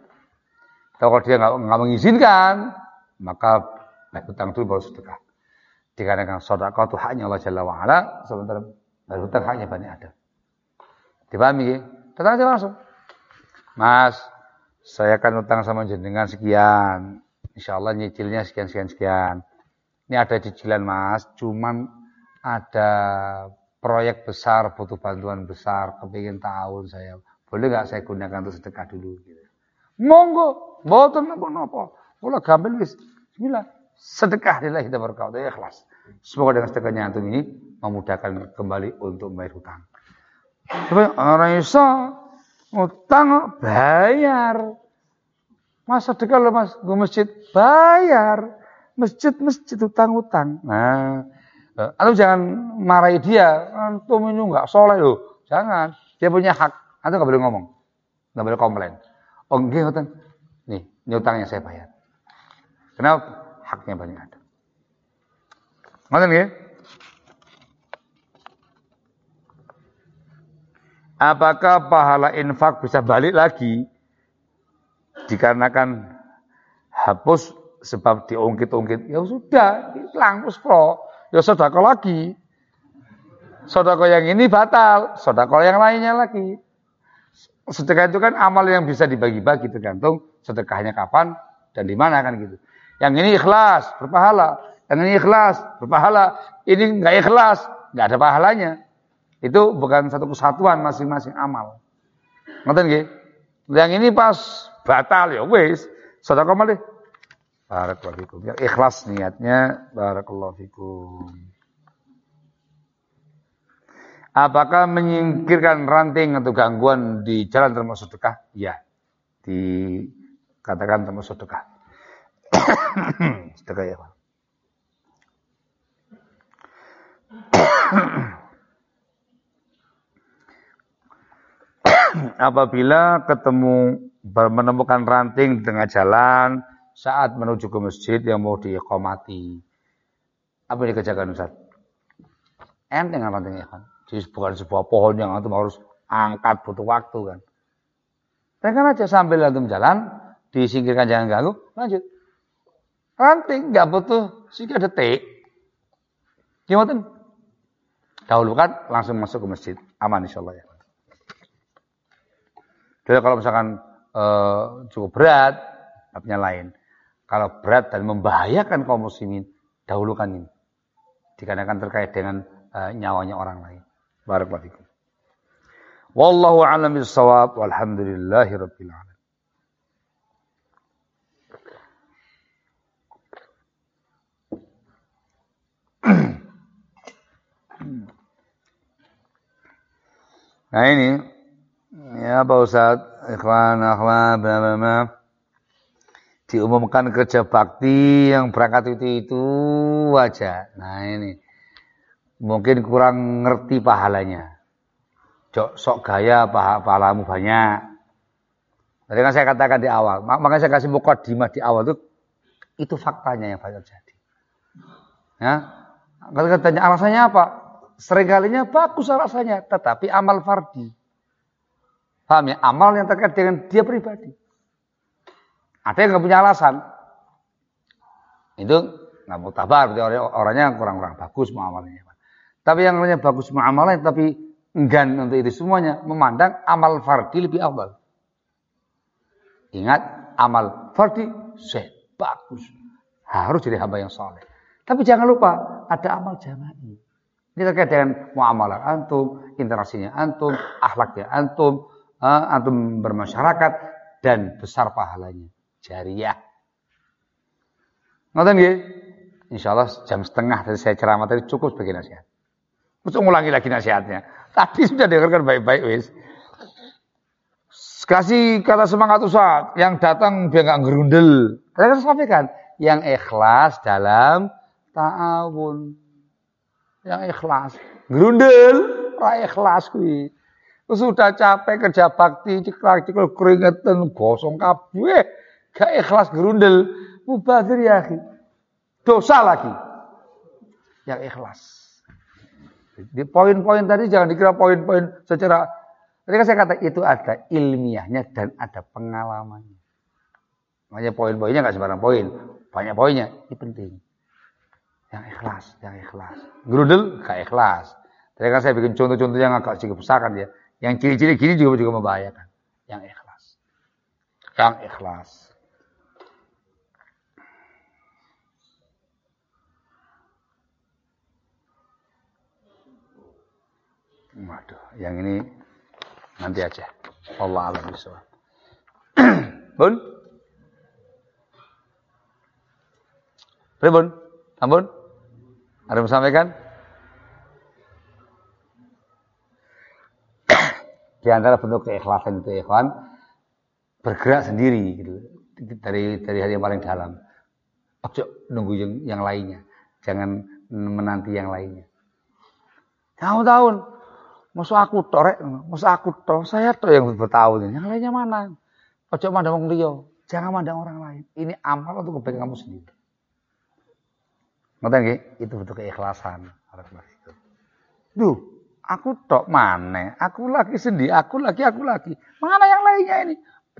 Kalau dia nggak mengizinkan, maka Nah, hutang dulu baru sedekah. Dikarenakan sedekah itu haknya Allah Jalla wa'ala, sementara baru hutang haknya Bani Adam. Dipahami ya? Datang aja langsung. Mas, saya akan utang sama jenengan sekian. Insya Allah nyicilnya sekian, sekian, sekian. Ini ada cicilan mas, cuman ada proyek besar, butuh bantuan besar, kepingin tahun saya. Boleh nggak saya gunakan untuk sedekah dulu? Gitu. Monggo, mboten napa-napa. Kula gampil wis. Bismillah. Sedekah lillahi tabaraka wa ikhlas. Semoga dengan sedekahnya antum ini memudahkan kembali untuk membayar hutang. Tapi orang iso utang bayar. Mas sedekah loh mas, gue masjid bayar. Masjid-masjid utang-utang. Nah, eh, antum jangan marahi dia. Antum ini enggak soleh loh. Jangan. Dia punya hak. Antum nggak boleh ngomong. Nggak boleh komplain. Oh enggak, utang. Nih, ini utangnya saya bayar. Kenapa? Haknya banyak ada. Ngoten ya? Apakah pahala infak bisa balik lagi? Dikarenakan hapus sebab diungkit-ungkit. Ya sudah, hilang pro. Ya sodako lagi. Sodako yang ini batal, sodako yang lainnya lagi. Sedekah itu kan amal yang bisa dibagi-bagi tergantung sedekahnya kapan dan di mana kan gitu. Yang ini ikhlas, berpahala. Yang ini ikhlas, berpahala. Ini enggak ikhlas, enggak ada pahalanya. Itu bukan satu kesatuan masing-masing amal. Ngerti nggih? Yang ini pas batal ya wis, sedekah malih Barakallahu fikum. Yang ikhlas niatnya, barakallahu fikum. Apakah menyingkirkan ranting atau gangguan di jalan termasuk sedekah? Ya. Dikatakan termasuk sedekah. sedekah ya. Apabila ketemu menemukan ranting di tengah jalan, saat menuju ke masjid yang mau diikomati. Apa yang dikerjakan Ustaz? Enteng rantingnya kan. Jadi bukan sebuah pohon yang antum harus angkat butuh waktu kan. Tekan aja sambil antum jalan, disingkirkan jangan ganggu, lanjut. Ranting nggak butuh sehingga detik. Gimana? Dahulu kan langsung masuk ke masjid, aman insya Allah ya. Jadi kalau misalkan uh, cukup berat, babnya lain. Kalau berat dan membahayakan kaum muslimin, dahulukan ini. Dikarenakan terkait dengan uh, nyawanya orang lain. Barakallahu. Wallahu a'lam bissawab walhamdulillahi rabbil alamin. Nah ini ya Pak Ustaz, ikhwan, bla bla diumumkan kerja bakti yang berangkat itu itu aja. Nah ini mungkin kurang ngerti pahalanya. Jok sok gaya pah pahalamu banyak. Tadi kan saya katakan di awal, makanya saya kasih mukadimah di awal itu itu faktanya yang banyak terjadi. Ya, kalau katanya alasannya apa? Seringkalinya bagus alasannya, tetapi amal fardi. Paham ya? Amal yang terkait dengan dia pribadi. Ada yang nggak punya alasan. Itu nggak mau tabar, berarti orang orangnya kurang-kurang bagus muamalahnya. Tapi yang lainnya bagus muamalahnya, tapi enggan untuk itu semuanya, memandang amal fardi lebih awal. Ingat, amal fardi set bagus. Harus jadi hamba yang soleh. Tapi jangan lupa, ada amal jama'i. Ini terkait dengan muamalah antum, interaksinya antum, akhlaknya antum, eh, antum bermasyarakat, dan besar pahalanya jariah. Ngoten nggih? Insyaallah jam setengah dari saya ceramah tadi cukup sebagai nasihat. Terus ulangi lagi nasihatnya. Tadi sudah dengarkan baik-baik wis. Kasih kata semangat Ustaz, yang datang biar nggak gerundel. Saya sampaikan, yang ikhlas dalam ta'awun. Yang ikhlas. Gerundel, ra ikhlas kuwi. Sudah capek kerja bakti, ceklak ceklak keringetan, gosong kabeh. Gak ikhlas gerundel. Mubadir ya akhi. Dosa lagi. Yang ikhlas. Di poin-poin tadi jangan dikira poin-poin secara Tadi kan saya kata itu ada ilmiahnya dan ada pengalamannya. Makanya poin-poinnya nggak sembarang poin. banyak poinnya. Ini penting. Yang ikhlas, yang ikhlas. Gerudel, gak ikhlas. Tadi kan saya bikin contoh-contoh yang agak sedikit besakan ya. Yang ciri-ciri gini juga juga membahayakan. Yang ikhlas. Yang ikhlas. Waduh, yang ini nanti aja. Allah alam bisawab. Bun? Ribun? Ampun? Ada yang sampaikan? Di antara bentuk keikhlasan itu ikhwan bergerak sendiri gitu dari dari hal yang paling dalam. Ojo nunggu yang, yang lainnya. Jangan menanti yang lainnya. Tahun-tahun Masa aku tok rek, masa aku tok, saya tok yang bertahun. Yang lainnya mana? Ojo mandang orang liya, jangan mandang orang lain. Ini amal untuk kebaikan kamu sendiri. Ngerti nggih? Itu bentuk keikhlasan. itu. Duh, aku tok mana? Aku lagi sendiri, aku lagi, aku lagi. Mana yang lainnya ini?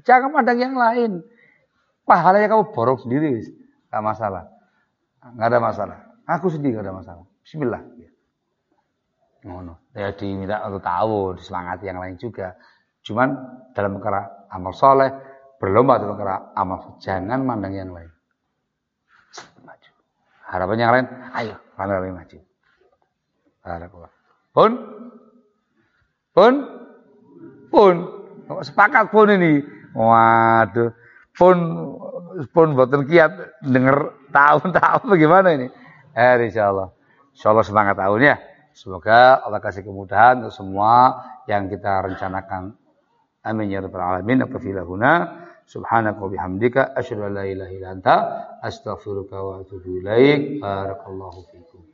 Jangan mandang yang lain. Pahalanya kamu borok sendiri, Gak masalah. Gak ada masalah. Aku sendiri gak ada masalah. Bismillah. Ngono. Ya diminta untuk tahu, diselangati yang lain juga. Cuman dalam perkara amal soleh, berlomba dalam perkara amal jangan mandang yang lain. Maju. Harapan yang lain, ayo rame-rame maju. Barakallah. Pun? Pun? Pun? Sepakat pun ini. Waduh. Pun pun buatan kiat denger tahun-tahun bagaimana ini? Eh insyaallah. Insyaallah semangat tahun ya. Semoga Allah kasih kemudahan untuk semua yang kita rencanakan. Amin ya rabbal alamin. Akfilahuna. Subhanaka wa bihamdika asyhadu an la ilaha illa wa atubu ilaik. Barakallahu fikum.